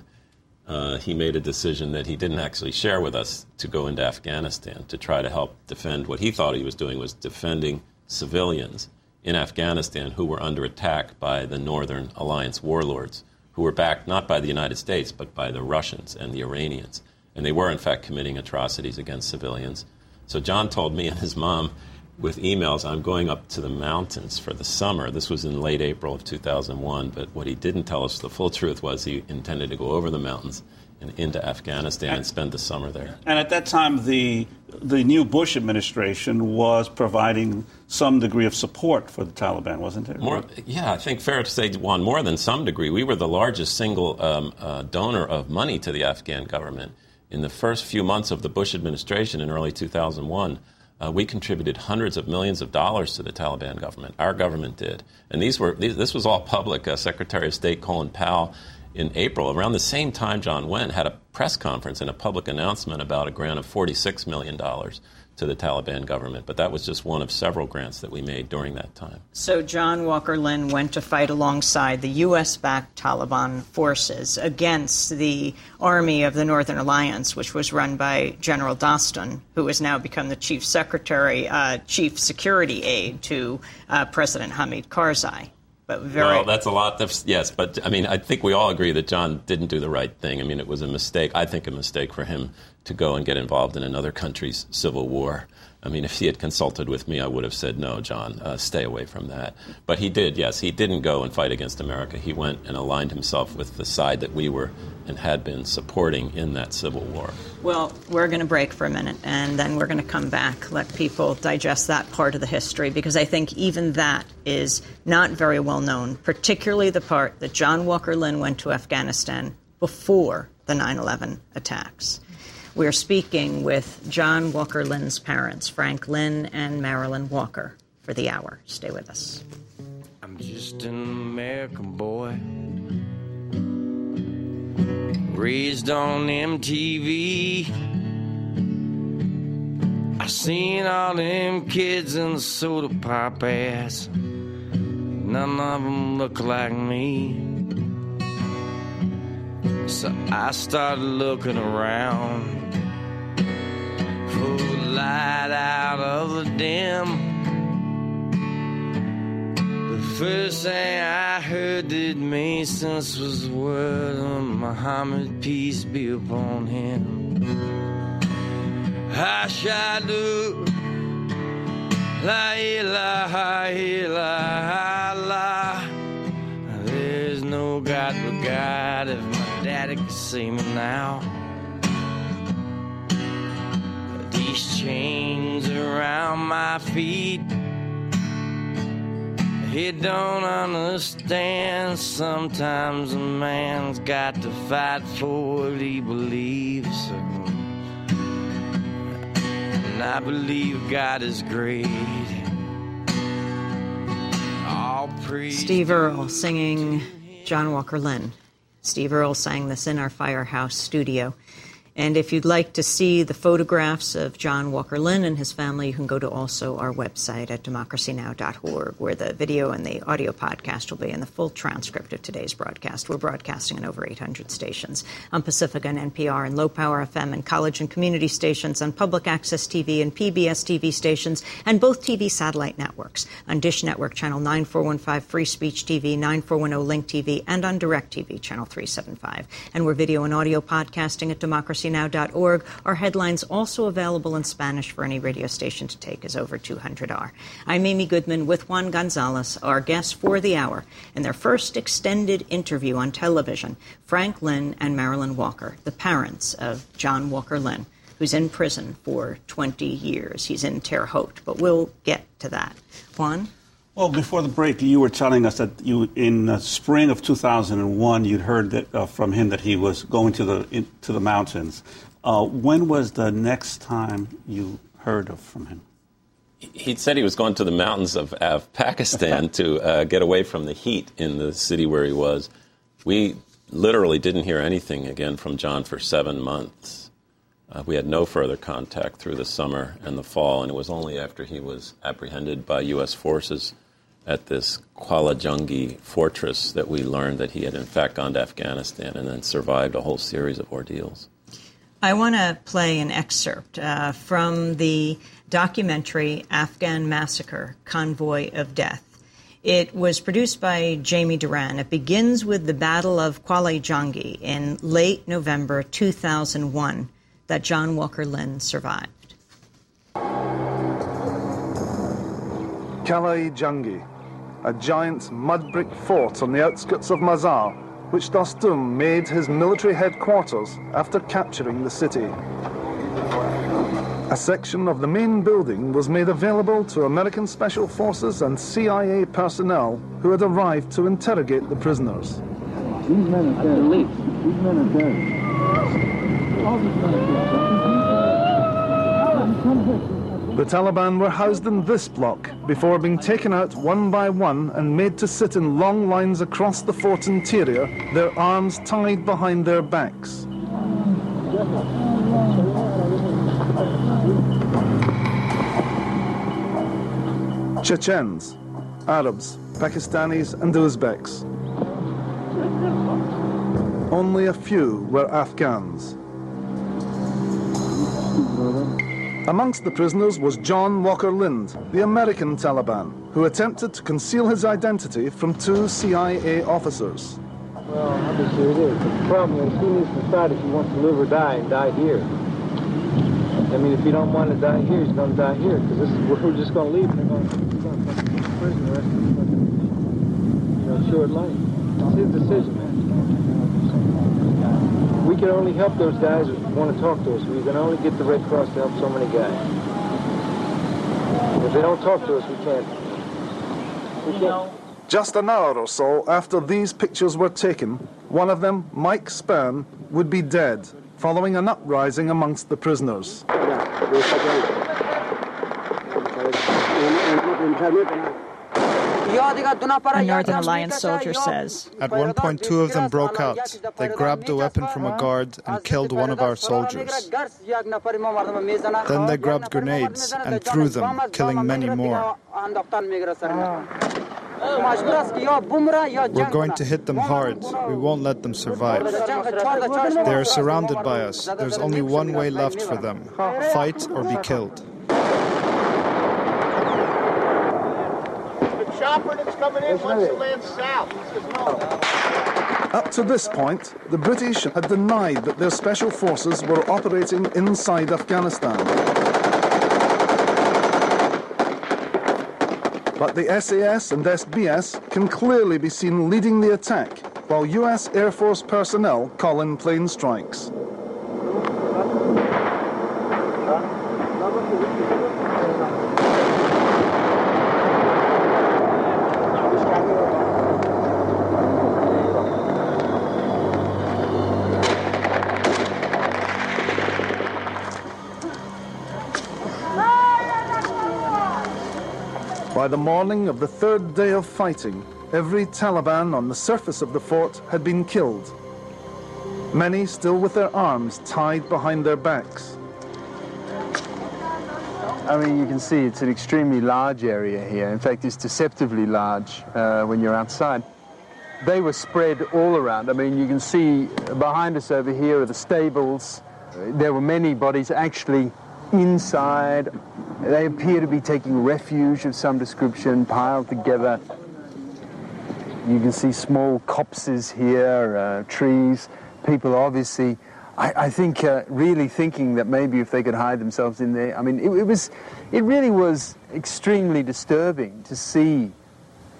[SPEAKER 14] uh, he made a decision that he didn't actually share with us to go into Afghanistan to try to help defend what he thought he was doing was defending civilians in Afghanistan who were under attack by the Northern Alliance warlords, who were backed not by the United States but by the Russians and the Iranians. And they were, in fact, committing atrocities against civilians. So John told me and his mom with emails, I'm going up to the mountains for the summer. This was in late April of 2001, but what he didn't tell us, the full truth was he intended to go over the mountains and into Afghanistan and, spend the summer there.
[SPEAKER 9] And at that time, the the new Bush administration was providing some degree of support for the Taliban, wasn't it?
[SPEAKER 14] More, yeah, I think fair to say, Juan, more than some degree. We were the largest single um, uh, donor of money to the Afghan government. In the first few months of the Bush administration in early 2001, uh, we contributed hundreds of millions of dollars to the Taliban government. Our government did, and these were these, this was all public. Uh, Secretary of State Colin Powell, in April, around the same time John went, had a press conference and a public announcement about a grant of forty six million dollars to the Taliban government, but that was just one of several grants that we made during that time.
[SPEAKER 8] So John Walker Lindh went to fight alongside the U.S. backed Taliban forces against the army of the Northern Alliance, which was run by General Dostum, who has now become the chief secretary, uh, chief security aide to uh, President Hamid Karzai.
[SPEAKER 14] But very well, that's a lot. Of, yes, but I mean, I think we all agree that John didn't do the right thing. I mean, it was a mistake. I think a mistake for him to go and get involved in another country's civil war. I mean, if he had consulted with me, I would have said, no, John, uh, stay away from that. But he did, yes. He didn't go and fight against America. He went and aligned himself with the side that we were and had been supporting in that Civil War.
[SPEAKER 8] Well, we're going to break for a minute and then we're going to come back, let people digest that part of the history, because I think even that is not very well known, particularly the part that John Walker Lindh went to Afghanistan before the 9 11 attacks. We're speaking with John Walker Lindh's parents, Frank Lindh and Marilyn Walker, for the hour. Stay with us.
[SPEAKER 12] I'm just an American boy. Raised on MTV. I seen all them kids in the soda pop ass. None of them look like me. So I started looking around for a light out of the dim. The first thing I heard that made sense was the word of Muhammad, peace be upon him. Ashadu, la ilaha illallah. No God but God if my daddy could see me now. These chains around my feet. He don't understand. Sometimes a man's got to fight for what he believes. And I believe God is great.
[SPEAKER 8] Steve Earle singing John Walker Lindh. Steve Earle sang this in our Firehouse studio. And if you'd like to see the photographs of John Walker Lindh and his family, you can go to also our website at democracynow.org, where the video and the audio podcast will be and the full transcript of today's broadcast. We're broadcasting on over 800 stations on Pacifica and NPR and low power FM and college and community stations on public access TV and PBS TV stations and both TV satellite networks on Dish Network Channel 9415, Free Speech TV, 9410 Link TV, and on Direct TV Channel 375. And we're video and audio podcasting at democracynow.org. Our headlines also available in Spanish for any radio station to take as over 200 are. I'm Amy Goodman with Juan Gonzalez, our guest for the hour. In their first extended interview on television, Frank Lindh and Marilyn Walker, the parents of John Walker Lindh, who's in prison for 20 years. He's in Terre Haute, but we'll get to that. Juan?
[SPEAKER 9] Well, before the break, you were telling us that you, in uh, spring of 2001, you'd heard that, uh, from him that he was going to the in, to the mountains. Uh, when was the next time you heard of from him?
[SPEAKER 14] He said he was going to the mountains of, of Pakistan to uh, get away from the heat in the city where he was. We literally didn't hear anything again from John for seven months. Uh, we had no further contact through the summer and the fall, and it was only after he was apprehended by U.S. forces at this Qala-i-Jangi fortress that we learned that he had in fact gone to Afghanistan and then survived a whole series of ordeals.
[SPEAKER 8] I want to play an excerpt uh, from the documentary Afghan Massacre Convoy of Death. It was produced by Jamie Doran. It begins with the Battle of Qala-i-Jangi in late November 2001 that John Walker Lindh survived.
[SPEAKER 15] Kalai Jungi, a giant mud brick fort on the outskirts of Mazar, which Dostum made his military headquarters after capturing the city. A section of the main building was made available to American Special Forces and CIA personnel who had arrived to interrogate the prisoners.
[SPEAKER 16] These men are dead. These men are dead. All these men are dead.
[SPEAKER 15] The Taliban were housed in this block before being taken out one by one and made to sit in long lines across the fort interior, their arms tied behind their backs. Chechens, Arabs, Pakistanis, and Uzbeks. Only a few were Afghans. Amongst the prisoners was John Walker Lindh, the American Taliban, who attempted to conceal his identity from two CIA officers.
[SPEAKER 16] Well, obviously it is. But the problem is he needs to decide if he wants to live or die and die here.
[SPEAKER 17] I mean, if you don't want to die here, he's going to die here because this is where we're just going to leave. They're going to prison the rest of you know, short life. It's his decision, man. We can only help those guys who want to talk to us. We can only get the Red Cross to help so many guys. If they don't talk to us, we can't. We can't.
[SPEAKER 15] Just an hour or so after these pictures were taken, one of them, Mike Spann, would be dead, following an uprising amongst the prisoners.
[SPEAKER 8] A Northern Alliance soldier says.
[SPEAKER 18] At one point, two of them broke out. They grabbed a weapon from a guard and killed one of our soldiers. Then they grabbed grenades and threw them, killing many more. We're going to hit them hard. We won't let them survive. They are surrounded by us. There's only one way left for them fight or be killed.
[SPEAKER 16] Chopper that's coming in wants to land south. Says no.
[SPEAKER 15] Up to this point, the British had denied that their special forces were operating inside Afghanistan. But the SAS and SBS can clearly be seen leading the attack, while US Air Force personnel call in plane strikes. By the morning of the third day of fighting, every Taliban on the surface of the fort had been killed. Many still with their arms tied behind their backs.
[SPEAKER 17] I mean, you can see it's an extremely large area here. In fact, it's deceptively large uh, when you're outside. They were spread all around. I mean, you can see behind us over here are the stables. There were many bodies actually inside. They appear to be taking refuge of some description, piled together. You can see small copses here, uh, trees. People obviously, I, I think, uh, really thinking that maybe if they could hide themselves in there. I mean, it, it was, it really was extremely disturbing to see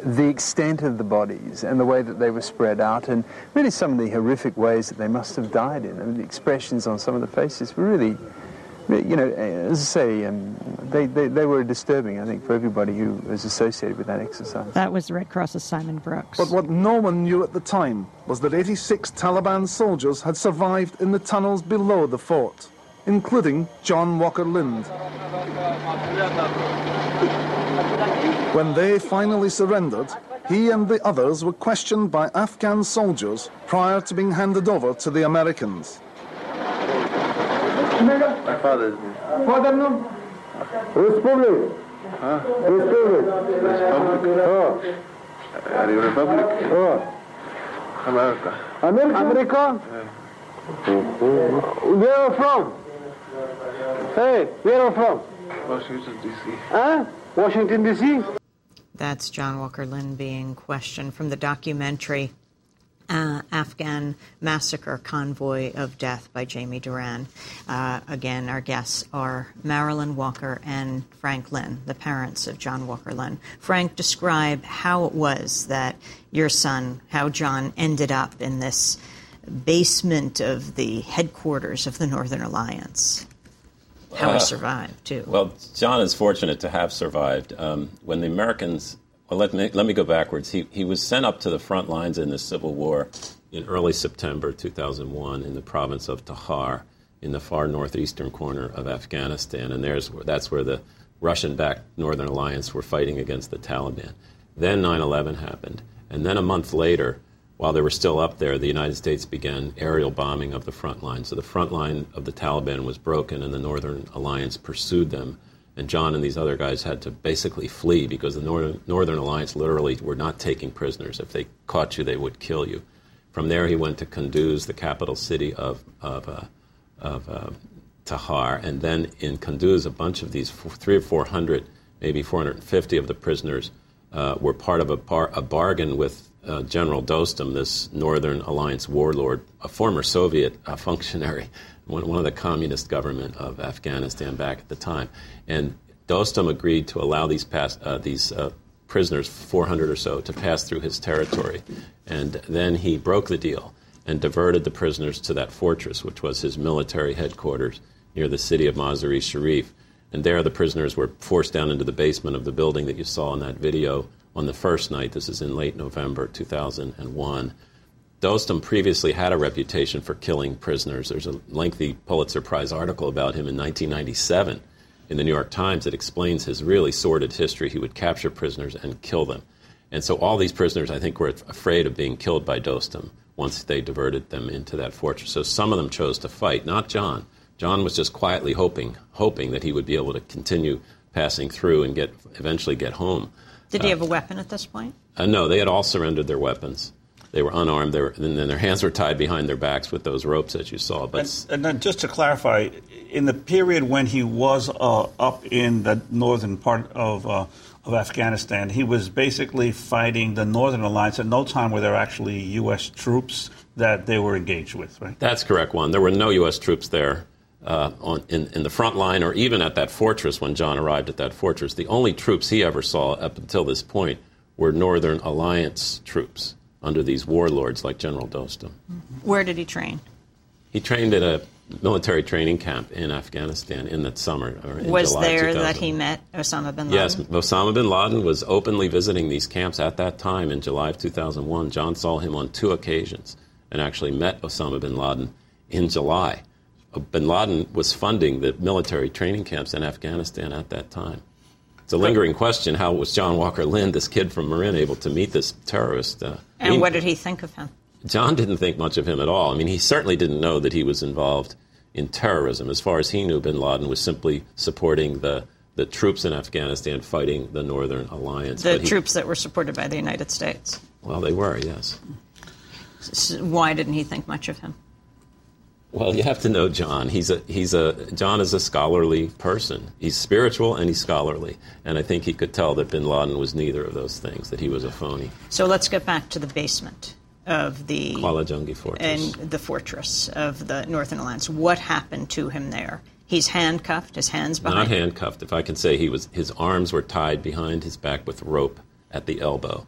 [SPEAKER 17] the extent of the bodies and the way that they were spread out, and really some of the horrific ways that they must have died in. I mean, the expressions on some of the faces were really you know, as I say, um, they, they, they, were disturbing, I think, for everybody who was associated with that exercise.
[SPEAKER 8] That was the Red Cross's Simon Brooks.
[SPEAKER 15] But what no one knew at the time was that 86 Taliban soldiers had survived in the tunnels below the fort, including John Walker Lindh. When they finally surrendered, he and the others were questioned by Afghan soldiers prior to being handed over to the Americans.
[SPEAKER 17] My father's name. Father no. Republic. Huh? Republic. Republic? Oh.
[SPEAKER 19] Are you Republic?
[SPEAKER 17] Oh.
[SPEAKER 19] America.
[SPEAKER 17] America? America?
[SPEAKER 19] Yeah.
[SPEAKER 17] Where are you from? Hey, where are you from?
[SPEAKER 19] Washington, D.C.
[SPEAKER 17] Huh? Washington, D.C.?
[SPEAKER 8] That's John Walker Lindh being questioned from the documentary uh, Afghan Massacre Convoy of Death by Jamie Doran. Uh, again, our guests are Marilyn Walker and Frank Lindh, the parents of John Walker Lindh. Frank, describe how it was that your son, how John ended up in this basement of the headquarters of the Northern Alliance. How
[SPEAKER 14] Uh,
[SPEAKER 8] he survived, too.
[SPEAKER 14] Well, John is fortunate to have survived. Um, when the Americans, well, let me, let me go backwards. He, he was sent up to the front lines in the Civil War in early September 2001 in the province of Takhar in the far northeastern corner of Afghanistan. And there's, that's where the Russian backed Northern Alliance were fighting against the Taliban. Then 9 11 happened. And then a month later, while they were still up there, the United States began aerial bombing of the front line. So the front line of the Taliban was broken, and the Northern Alliance pursued them. And John and these other guys had to basically flee because the Northern, Northern Alliance literally were not taking prisoners. If they caught you, they would kill you. From there, he went to Kunduz, the capital city of, of, uh, of uh, Takhar. And then in Kunduz, a bunch of these, four, three or four hundred, maybe 450 of the prisoners uh, were part of a, bar, a bargain with uh, General Dostum, this Northern Alliance warlord, a former Soviet uh, functionary, one, one of the communist government of Afghanistan back at the time. And Dostum agreed to allow these, pass, uh, these uh, prisoners, 400 or so, to pass through his territory. And then he broke the deal and diverted the prisoners to that fortress, which was his military headquarters near the city of Mazar-i Sharif. And there the prisoners were forced down into the basement of the building that you saw in that video on the first night. This is in late November 2001. Dostum previously had a reputation for killing prisoners. There's a lengthy Pulitzer Prize article about him in 1997 in the New York Times that explains his really sordid history. He would capture prisoners and kill them. And so all these prisoners, I think, were afraid of being killed by Dostum once they diverted them into that fortress. So some of them chose to fight, not John. John was just quietly hoping, hoping that he would be able to continue passing through and get eventually get home.
[SPEAKER 8] Did he have a weapon at this point?
[SPEAKER 14] Uh, no, they had all surrendered their weapons. They were unarmed. They were, and then their hands were tied behind their backs with those ropes that you saw. But
[SPEAKER 9] and, and then just to clarify, in the period when he was uh, up in the northern part of uh, of Afghanistan, he was basically fighting the Northern Alliance. At no time were there actually U.S. troops that they were engaged with, right?
[SPEAKER 14] That's correct. One, there were no U.S. troops there uh, on, in, in the front line or even at that fortress when John arrived at that fortress. The only troops he ever saw up until this point were Northern Alliance troops under these warlords like General Dostum.
[SPEAKER 8] Where did he train?
[SPEAKER 14] He trained at a military training camp in Afghanistan in that summer. Or in
[SPEAKER 8] Was
[SPEAKER 14] July
[SPEAKER 8] there that he met Osama bin Laden?
[SPEAKER 14] Yes, Osama bin Laden was openly visiting these camps at that time in July of 2001. John saw him on two occasions and actually met Osama bin Laden in July. Uh, Bin Laden was funding the military training camps in Afghanistan at that time. It's a lingering question how was John Walker Lindh, this kid from Marin, able to meet this terrorist? Uh, I
[SPEAKER 8] And
[SPEAKER 14] mean,
[SPEAKER 8] what did he think of him?
[SPEAKER 14] John didn't think much of him at all. I mean, he certainly didn't know that he was involved in terrorism. As far as he knew, bin Laden was simply supporting the, the troops in Afghanistan fighting the Northern Alliance.
[SPEAKER 8] The
[SPEAKER 14] he-
[SPEAKER 8] troops that were supported by the United States.
[SPEAKER 14] well, they were, yes.
[SPEAKER 8] Why didn't he think much of him?
[SPEAKER 14] Well, you have to know John. He's a he's a John is a scholarly person. He's spiritual and he's scholarly, and I think he could tell that Bin Laden was neither of those things. That he was a phony.
[SPEAKER 8] So let's get back to the basement of the
[SPEAKER 14] Qala-i-Jangi Fortress.
[SPEAKER 8] and the fortress of the Northern Alliance. What happened to him there? He's handcuffed, his hands behind.
[SPEAKER 14] Not handcuffed. If I can say, he was his arms were tied behind his back with rope at the elbow,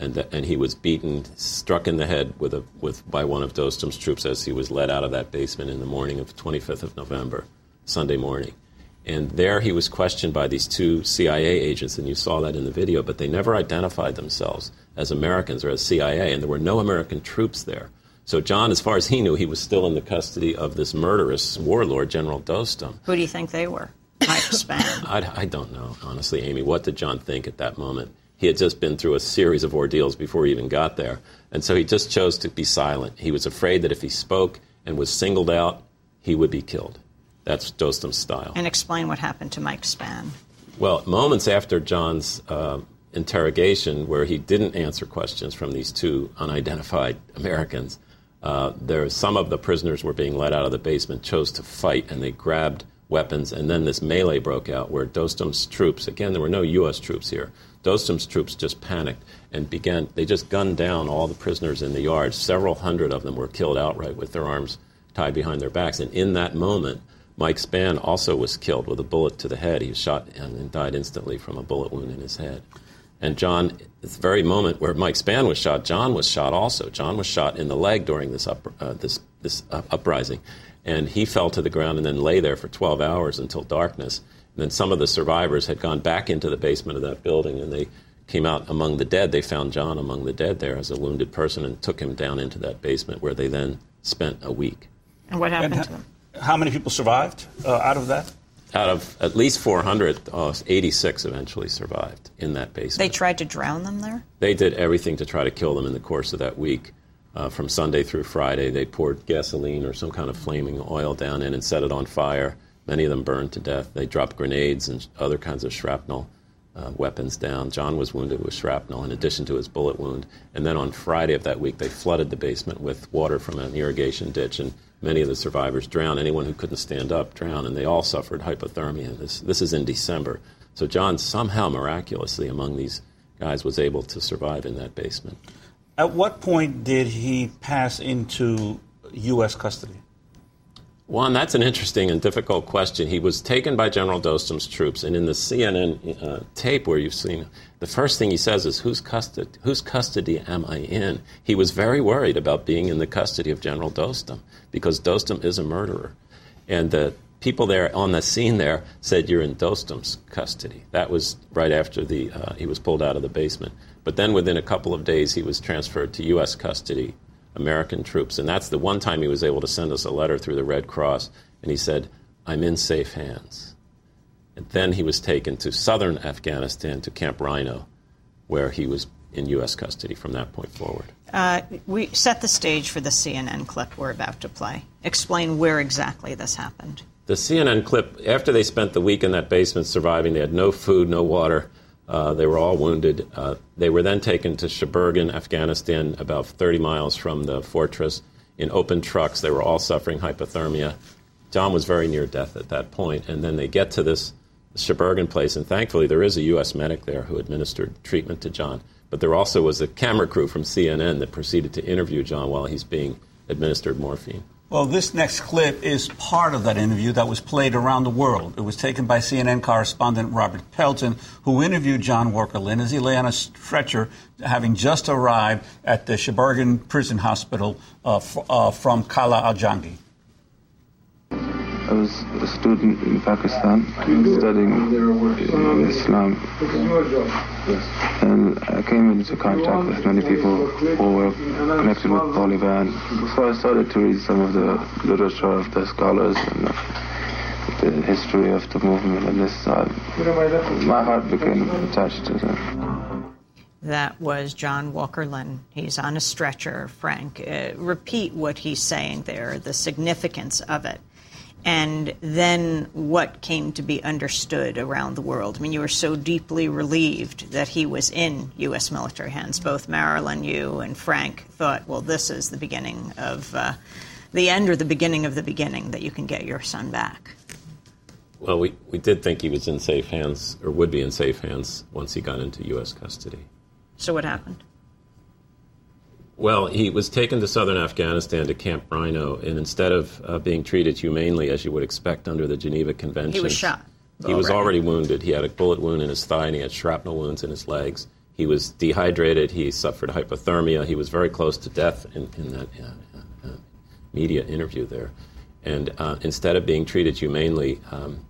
[SPEAKER 14] and th- and he was beaten, struck in the head with a with by one of Dostum's troops as he was led out of that basement in the morning of the 25th of November, Sunday morning. And there he was questioned by these two CIA agents, and you saw that in the video, but they never identified themselves as Americans or as CIA, and there were no American troops there. So John, as far as he knew, he was still in the custody of this murderous warlord, General Dostum.
[SPEAKER 8] Who do you think they were? Spann.
[SPEAKER 14] I, I don't know, honestly, Amy. What did John think at that moment? He had just been through a series of ordeals before he even got there. And so he just chose to be silent. He was afraid that if he spoke and was singled out, he would be killed. That's Dostum's style.
[SPEAKER 8] and explain what happened to Mike Spann.
[SPEAKER 14] Well, moments after John's uh, interrogation, where he didn't answer questions from these two unidentified Americans, uh, there some of the prisoners were being let out of the basement, chose to fight, and they grabbed weapons. And then this melee broke out, where Dostum's troops again, there were no U.S. troops here. Dostum's troops just panicked and began. They just gunned down all the prisoners in the yard. Several hundred of them were killed outright with their arms tied behind their backs. And in that moment, Mike Spann also was killed with a bullet to the head. He was shot and, died instantly from a bullet wound in his head. And John, at the very moment where Mike Spann was shot, John was shot also. John was shot in the leg during this up, uh, this this uh, uprising, and he fell to the ground and then lay there for 12 hours until darkness. And then some of the survivors had gone back into the basement of that building, and they came out among the dead. They found John among the dead there as a wounded person and took him down into that basement, where they then spent a week.
[SPEAKER 8] And what happened
[SPEAKER 9] And
[SPEAKER 8] to him?
[SPEAKER 9] How many people survived uh, out of that?
[SPEAKER 14] Out of at least 400, uh, 86 eventually survived in that basement.
[SPEAKER 8] They tried to drown them there?
[SPEAKER 14] They did everything to try to kill them in the course of that week. Uh, from Sunday through Friday, they poured gasoline or some kind of flaming oil down in and set it on fire. Many of them burned to death. They dropped grenades and other kinds of shrapnel uh, weapons down. John was wounded with shrapnel in addition to his bullet wound. And then on Friday of that week, they flooded the basement with water from an irrigation ditch, and many of the survivors drowned. Anyone who couldn't stand up drowned, and they all suffered hypothermia. This, this is in December. So John, somehow miraculously among these guys, was able to survive in that basement.
[SPEAKER 9] At what point did he pass into U.S. custody?
[SPEAKER 14] Juan, that's an interesting and difficult question. He was taken by General Dostum's troops, and in the CNN uh, tape where you've seen, the first thing he says is, "Whose custody? Whose custody am I in?" He was very worried about being in the custody of General Dostum because Dostum is a murderer, and the people there on the scene there said, "You're in Dostum's custody." That was right after the uh, he was pulled out of the basement. But then, within a couple of days, he was transferred to U.S. custody American troops. And that's the one time he was able to send us a letter through the Red Cross. And he said, I'm in safe hands. And then he was taken to southern Afghanistan, to Camp Rhino, where he was in U.S. custody from that point forward.
[SPEAKER 8] Uh, we set the stage for the CNN clip we're about to play. Explain where exactly this happened.
[SPEAKER 14] The CNN clip, after they spent the week in that basement surviving, they had no food, no water. Uh, they were all wounded. Uh, they were then taken to Sheberghan, Afghanistan, about 30 miles from the fortress, in open trucks. They were all suffering hypothermia. John was very near death at that point, and then they get to this Sheberghan place, and thankfully there is a U.S. medic there who administered treatment to John. But there also was a camera crew from CNN that proceeded to interview John while he's being administered morphine.
[SPEAKER 9] Well, this next clip is part of that interview that was played around the world. It was taken by CNN correspondent Robert Pelton, who interviewed John Walker Lindh as he lay on a stretcher, having just arrived at the Sheberghan Prison Hospital uh, f- uh, from Qala-i-Jangi.
[SPEAKER 19] I was a student in Pakistan studying Islam. And I came into contact with many people who were connected with Taliban. So I started to read some of the literature of the scholars and the history of the movement. And this time, my heart became attached to them.
[SPEAKER 8] That was John Walker Lindh. He's on a stretcher, Frank. Uh, repeat what he's saying there, the significance of it and then what came to be understood around the world. I mean, you were so deeply relieved that he was in U.S. military hands. Both Marilyn, you, and Frank thought, well, this is the beginning of uh, the end or the beginning of the beginning that you can get your son back.
[SPEAKER 14] Well, we, we did think he was in safe hands, or would be in safe hands, once he got into U.S. custody.
[SPEAKER 8] So what happened?
[SPEAKER 14] Well, he was taken to southern Afghanistan to Camp Rhino, and instead of uh, being treated humanely as you would expect under the Geneva Convention,
[SPEAKER 8] he was shot.
[SPEAKER 14] He was already wounded. He had a bullet wound in his thigh, and he had shrapnel wounds in his legs. He was dehydrated. He suffered hypothermia. He was very close to death in, in that uh, uh, media interview there. And uh, instead of being treated humanely, um,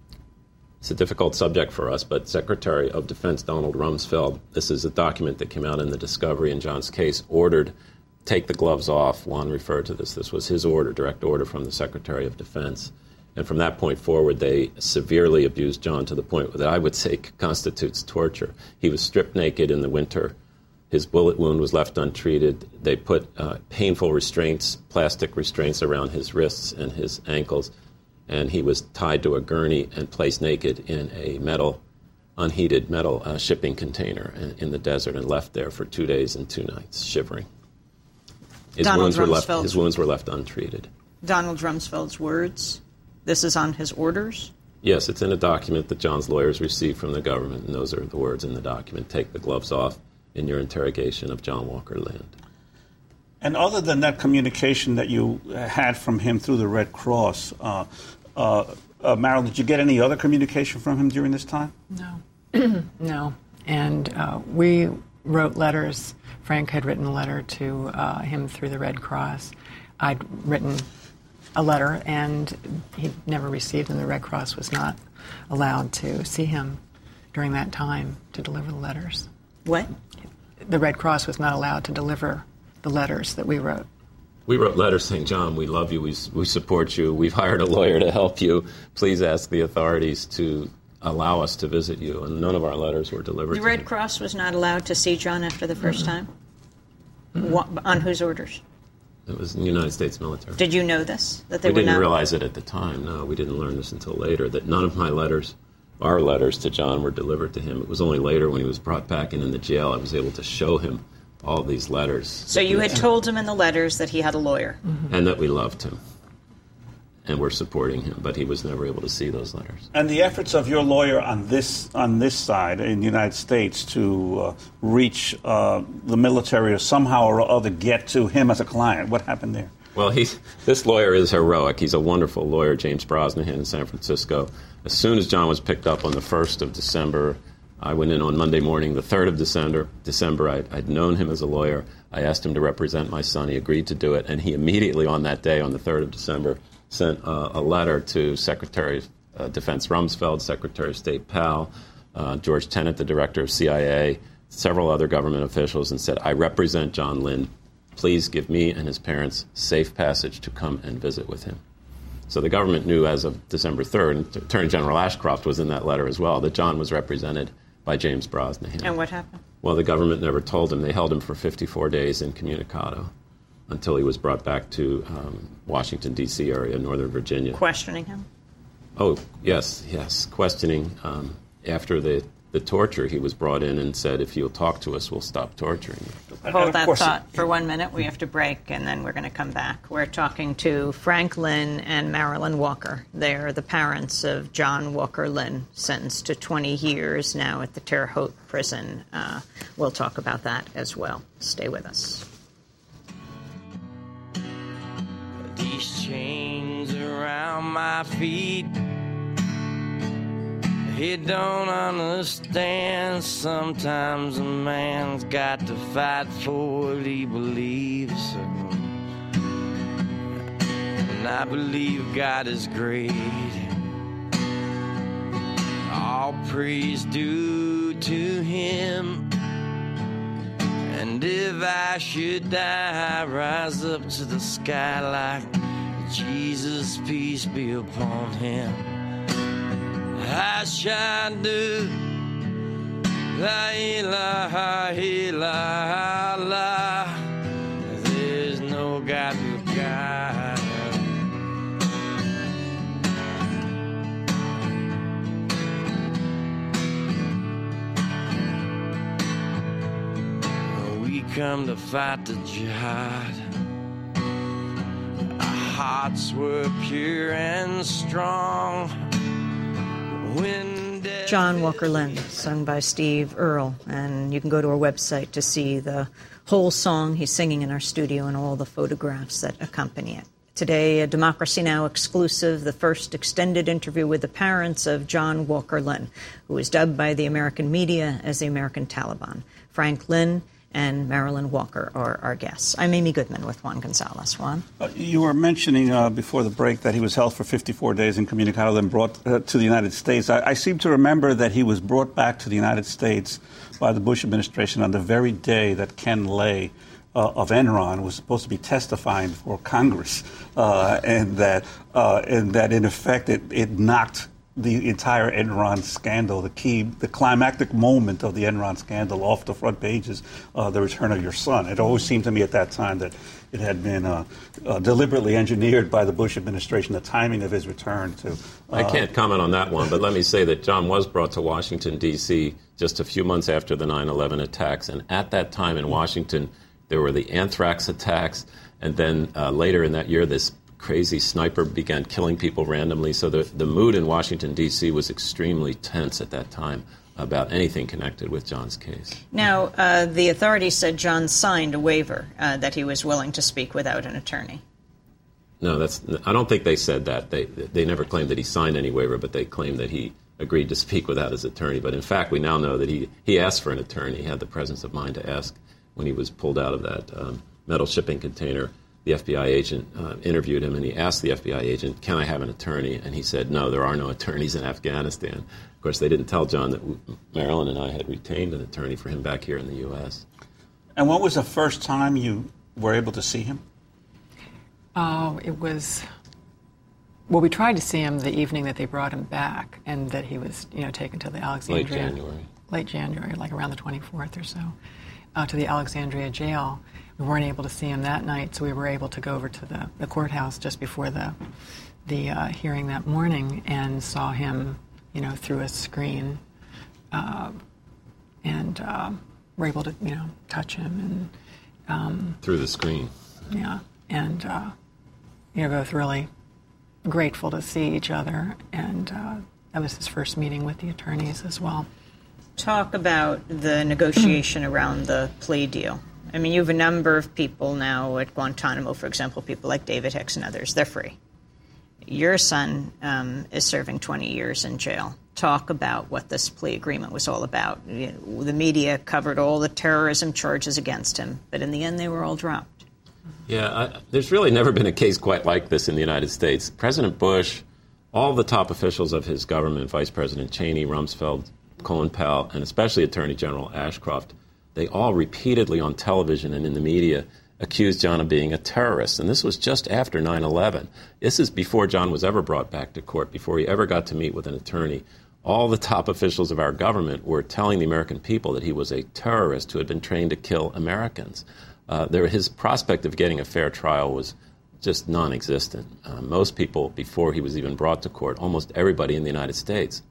[SPEAKER 14] it's a difficult subject for us, but Secretary of Defense Donald Rumsfeld, this is a document that came out in the discovery in John's case, ordered take the gloves off. Juan referred to this. This was his order, direct order from the Secretary of Defense. And from that point forward, they severely abused John to the point that I would say constitutes torture. He was stripped naked in the winter. His bullet wound was left untreated. They put uh, painful restraints, plastic restraints around his wrists and his ankles. And he was tied to a gurney and placed naked in a metal, unheated metal uh, shipping container in, in the desert and left there for two days and two nights, shivering. His
[SPEAKER 8] Donald
[SPEAKER 14] wounds were left. His wounds were left untreated.
[SPEAKER 8] Donald Rumsfeld's words. This is on his orders.
[SPEAKER 14] Yes, it's in a document that John's lawyers received from the government, and those are the words in the document. Take the gloves off in your interrogation of John Walker Lindh.
[SPEAKER 9] And other than that communication that you had from him through the Red Cross, uh, uh, uh, Meryl, did you get any other communication from him during this time?
[SPEAKER 13] No. no. And uh, we wrote letters. Frank had written a letter to uh, him through the Red Cross. I'd written a letter, and he never received, and the Red Cross was not allowed to see him during that time to deliver the letters.
[SPEAKER 8] What?
[SPEAKER 13] The Red Cross was not allowed to deliver the letters that we wrote.
[SPEAKER 14] We wrote letters saying, John, we love you, we, we support you, we've hired a lawyer to help you. Please ask the authorities to allow us to visit you. And none of our letters were delivered
[SPEAKER 8] The Red
[SPEAKER 14] him.
[SPEAKER 8] Cross was not allowed to see John after the 1st time? What, on whose orders?
[SPEAKER 14] It was in the United States military.
[SPEAKER 8] Did you know this? That they
[SPEAKER 14] we didn't
[SPEAKER 8] not?
[SPEAKER 14] realize it at the time. No, we didn't learn this until later. That none of my letters, our letters to John, were delivered to him. It was only later when he was brought back and in the jail I was able to show him all these letters
[SPEAKER 8] So you had told him in the letters that he had a lawyer.
[SPEAKER 14] and that we loved him. And were supporting him, but he was never able to see those letters.
[SPEAKER 9] And the efforts of your lawyer on this on this side in the United States to uh, reach uh, the military or somehow or other get to him as a client, what happened there?
[SPEAKER 14] Well, he's, this lawyer is heroic. He's a wonderful lawyer, James Brosnahan in San Francisco. As soon as John was picked up on the 1st of December, I went in on Monday morning, the 3rd of December. December, I, I'd known him as a lawyer. I asked him to represent my son. He agreed to do it, and he immediately on that day, on the 3rd of December, sent uh, a letter to Secretary of uh, Defense Rumsfeld, Secretary of State Powell, uh, George Tenet, the director of CIA, several other government officials, and said, I represent John Lindh. Please give me and his parents safe passage to come and visit with him. So the government knew as of December 3rd, and Attorney General Ashcroft was in that letter as well, that John was represented by James Brosnahan.
[SPEAKER 8] And what happened?
[SPEAKER 14] Well, the government never told him. They held him for 54 days in communicado until he was brought back to um, Washington, D.C. area, Northern Virginia.
[SPEAKER 8] Questioning him?
[SPEAKER 14] Oh, yes, yes. Questioning. Um, after the, the torture, he was brought in and said, if you'll talk to us, we'll stop torturing you.
[SPEAKER 8] Hold that thought for one minute. We have to break, and then we're going to come back. We're talking to Frank Lindh and Marilyn Walker. They're the parents of John Walker Lindh, sentenced to 20 years now at the Terre Haute prison. Uh, we'll talk about that as well. Stay with us.
[SPEAKER 12] These chains around my feet. He don't understand. Sometimes a man's got to fight for what he believes. in. And I believe God is great. All praise due to Him. And if I should die, I rise up to the sky like Jesus, peace be upon Him. I shall do. La ilaha illallah. Come to fight the jihad. Our hearts were pure and strong. When
[SPEAKER 8] John Walker Lindh, sung by Steve Earle. And you can go to our website to see the whole song he's singing in our studio and all the photographs that accompany it. Today, a Democracy Now! exclusive, the first extended interview with the parents of John Walker Lindh, who was dubbed by the American media as the American Taliban. Frank Lindh and Marilyn Walker are our guests. I'm Amy Goodman with Juan Gonzalez. Juan?
[SPEAKER 9] Uh, you were mentioning uh, before the break that he was held for 54 days in Communicado, then brought uh, to the United States. I, I, seem to remember that he was brought back to the United States by the Bush administration on the very day that Ken Lay. Uh, of Enron was supposed to be testifying before Congress, uh, and that uh, and that in effect it, it knocked the entire Enron scandal, the key, the climactic moment of the Enron scandal off the front pages, uh, the return of your son. It always seemed to me at that time that it had been uh, uh, deliberately engineered by the Bush administration, the timing of his return to.
[SPEAKER 14] I can't comment on that one, but let me say that John was brought to Washington, D.C. just a few months after the 9 11 attacks. And at that time in Washington, there were the anthrax attacks. And then uh, later in that year, this crazy sniper began killing people randomly. So the, the mood in Washington, D.C. was extremely tense at that time about anything connected with John's case.
[SPEAKER 8] Now, uh, the authorities said John signed a waiver uh, that he was willing to speak without an attorney.
[SPEAKER 14] No, that's. I don't think they said that. They they never claimed that he signed any waiver, but they claimed that he agreed to speak without his attorney. But in fact, we now know that he he asked for an attorney. He had the presence of mind to ask when he was pulled out of that um, metal shipping container the FBI agent uh, interviewed him and he asked the FBI agent, Can I have an attorney? And he said, No, there are no attorneys in Afghanistan. Of course, they didn't tell John that Marilyn and I had retained an attorney for him back here in the U.S.
[SPEAKER 9] And when was the first time you were able to see him?
[SPEAKER 13] Uh, it was. Well, we tried to see him the evening that they brought him back, and that he was, you know, taken to the Alexandria.
[SPEAKER 14] Late January.
[SPEAKER 13] Late January, like around the 24th or so, uh, to the Alexandria jail we weren't able to see him that night, so we were able to go over to the, the courthouse just before the the uh, hearing that morning and saw him, you know, through a screen, uh, and uh, were able to, you know, touch him and
[SPEAKER 14] um, through the screen.
[SPEAKER 13] Yeah, and uh, you know, both really grateful to see each other, and uh, that was his first meeting with the attorneys as well.
[SPEAKER 8] Talk about the negotiation around the plea deal. I mean, you have a number of people now at Guantanamo, for example, people like David Hicks and others. They're free. Your son um, is serving 20 years in jail. Talk about what this plea agreement was all about. You know, the media covered all the terrorism charges against him, but in the end, they were all dropped.
[SPEAKER 14] Yeah, I, there's really never been a case quite like this in the United States. President Bush, all the top officials of his government, Vice President Cheney, Rumsfeld, Colin Powell, and especially Attorney General Ashcroft, they all repeatedly on television and in the media accused John of being a terrorist. And this was just after 9 11. This is before John was ever brought back to court, before he ever got to meet with an attorney. All the top officials of our government were telling the American people that he was a terrorist who had been trained to kill Americans. Uh, there, his prospect of getting a fair trial was just non existent. Uh, most people, before he was even brought to court, almost everybody in the United States,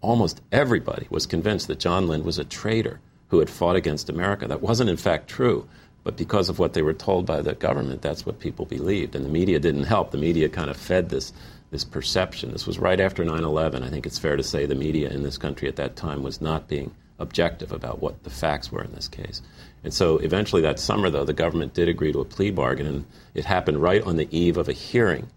[SPEAKER 14] almost everybody was convinced that John Lindh was a traitor who had fought against America. That wasn't, in fact, true. But because of what they were told by the government, that's what people believed. And the media didn't help. The media kind of fed this, this perception. This was right after 9 11. I think it's fair to say the media in this country at that time was not being objective about what the facts were in this case. And so eventually that summer, though, the government did agree to a plea bargain, and it happened right on the eve of a hearing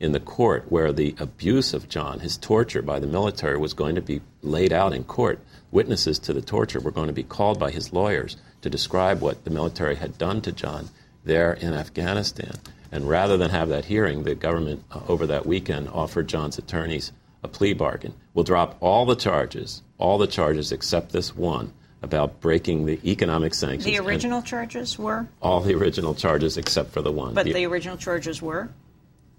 [SPEAKER 14] in the court where the abuse of John, his torture by the military, was going to be laid out in court. Witnesses to the torture were going to be called by his lawyers to describe what the military had done to John there in Afghanistan. And rather than have that hearing, the government uh, over that weekend offered John's attorneys a plea bargain. We'll drop all the charges, all the charges except this one about breaking the economic sanctions.
[SPEAKER 8] The original charges were?
[SPEAKER 14] All the original charges except for the one.
[SPEAKER 8] But
[SPEAKER 14] the,
[SPEAKER 8] the original charges were?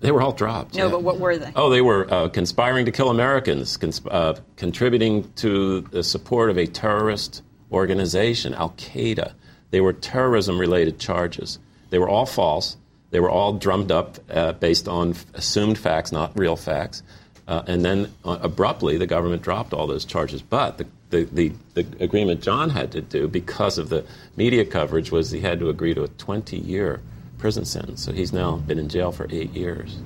[SPEAKER 14] They were all dropped.
[SPEAKER 8] No,
[SPEAKER 14] yeah.
[SPEAKER 8] but what were they?
[SPEAKER 14] Oh, they were uh, conspiring to kill Americans, consp- uh, contributing to the support of a terrorist organization, Al Qaeda. They were terrorism related charges. They were all false. They were all drummed up uh, based on f- assumed facts, not real facts. Uh, and then uh, abruptly, the government dropped all those charges. But the, the, the, the, agreement John had to do, because of the media coverage, was he had to agree to a 20 year prison sentence. So he's now been in jail for eight years.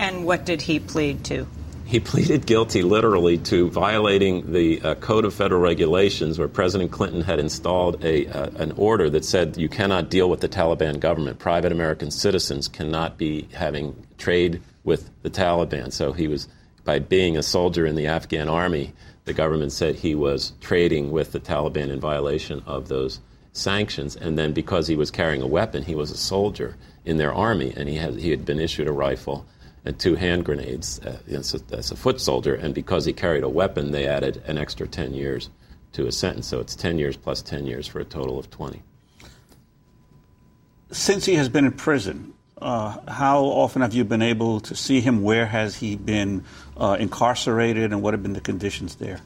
[SPEAKER 8] And what did he plead to?
[SPEAKER 14] He pleaded guilty literally to violating the uh, Code of Federal Regulations, where President Clinton had installed a, uh, an order that said you cannot deal with the Taliban government. Private American citizens cannot be having trade with the Taliban. So he was, by being a soldier in the Afghan army, the government said he was trading with the Taliban in violation of those sanctions. And then because he was carrying a weapon, he was a soldier in their army, and he had, he had been issued a rifle and two hand grenades uh, as, a, as, a, foot soldier. And because he carried a weapon, they added an extra 10 years to his sentence. So it's 10 years plus 10 years for a total of 20.
[SPEAKER 9] Since he has been in prison, uh, how often have you been able to see him? Where has he been uh, incarcerated, and what have been the conditions there?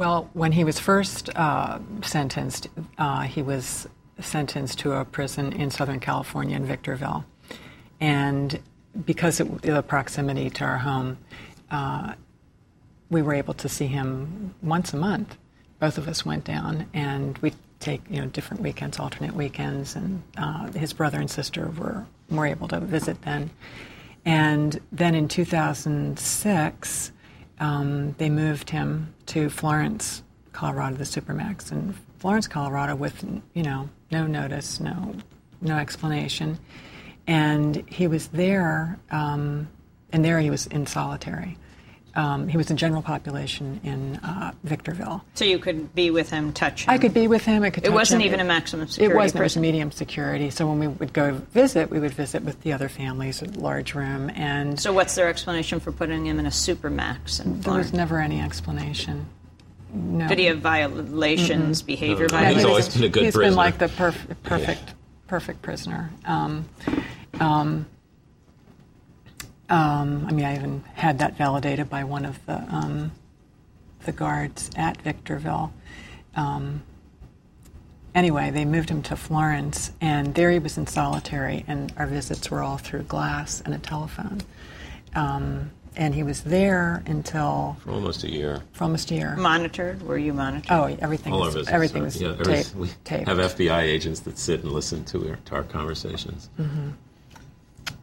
[SPEAKER 13] Well, when he was first uh, sentenced, uh, he was sentenced to a prison in Southern California in Victorville. And because of the proximity to our home, uh, we were able to see him once a month. Both of us went down, and we take you know different weekends, alternate weekends, and uh, his brother and sister were more able to visit then. And then in 2006, um, they moved him to Florence, Colorado, the Supermax, and Florence, Colorado, with you know no notice, no no explanation and he was there, um, and there he was in solitary. Um, he was in general population in uh, Victorville.
[SPEAKER 8] So you could be with him, touch him.
[SPEAKER 13] I could be with him. I could.
[SPEAKER 8] It wasn't
[SPEAKER 13] him.
[SPEAKER 8] even a maximum security.
[SPEAKER 13] It wasn't.
[SPEAKER 8] Prison.
[SPEAKER 13] It was medium security. So when we would go visit, we would visit with the other families, in a large room, and.
[SPEAKER 8] So what's their explanation for putting him in a supermax? In
[SPEAKER 13] there was never any explanation. No.
[SPEAKER 8] Did he have violations, mm-hmm. behavior
[SPEAKER 14] no,
[SPEAKER 8] violations?
[SPEAKER 14] He's always been a good
[SPEAKER 13] He's
[SPEAKER 14] prisoner.
[SPEAKER 13] been like the perf- perfect, yeah. perfect prisoner. Um, um, um, I mean, I even had that validated by one of the um, the guards at Victorville. Um, anyway, they moved him to Florence, and there he was in solitary, and our visits were all through glass and a telephone. Um, and he was there until
[SPEAKER 14] for almost a year.
[SPEAKER 13] For almost a year.
[SPEAKER 8] Monitored? Were you monitored?
[SPEAKER 13] Oh, everything.
[SPEAKER 14] All
[SPEAKER 13] was,
[SPEAKER 14] our visits
[SPEAKER 13] everything
[SPEAKER 14] are,
[SPEAKER 13] was
[SPEAKER 14] yeah,
[SPEAKER 13] taped.
[SPEAKER 14] We
[SPEAKER 13] taped.
[SPEAKER 14] have FBI agents that sit and listen to our, to our conversations.
[SPEAKER 13] Mm-hmm.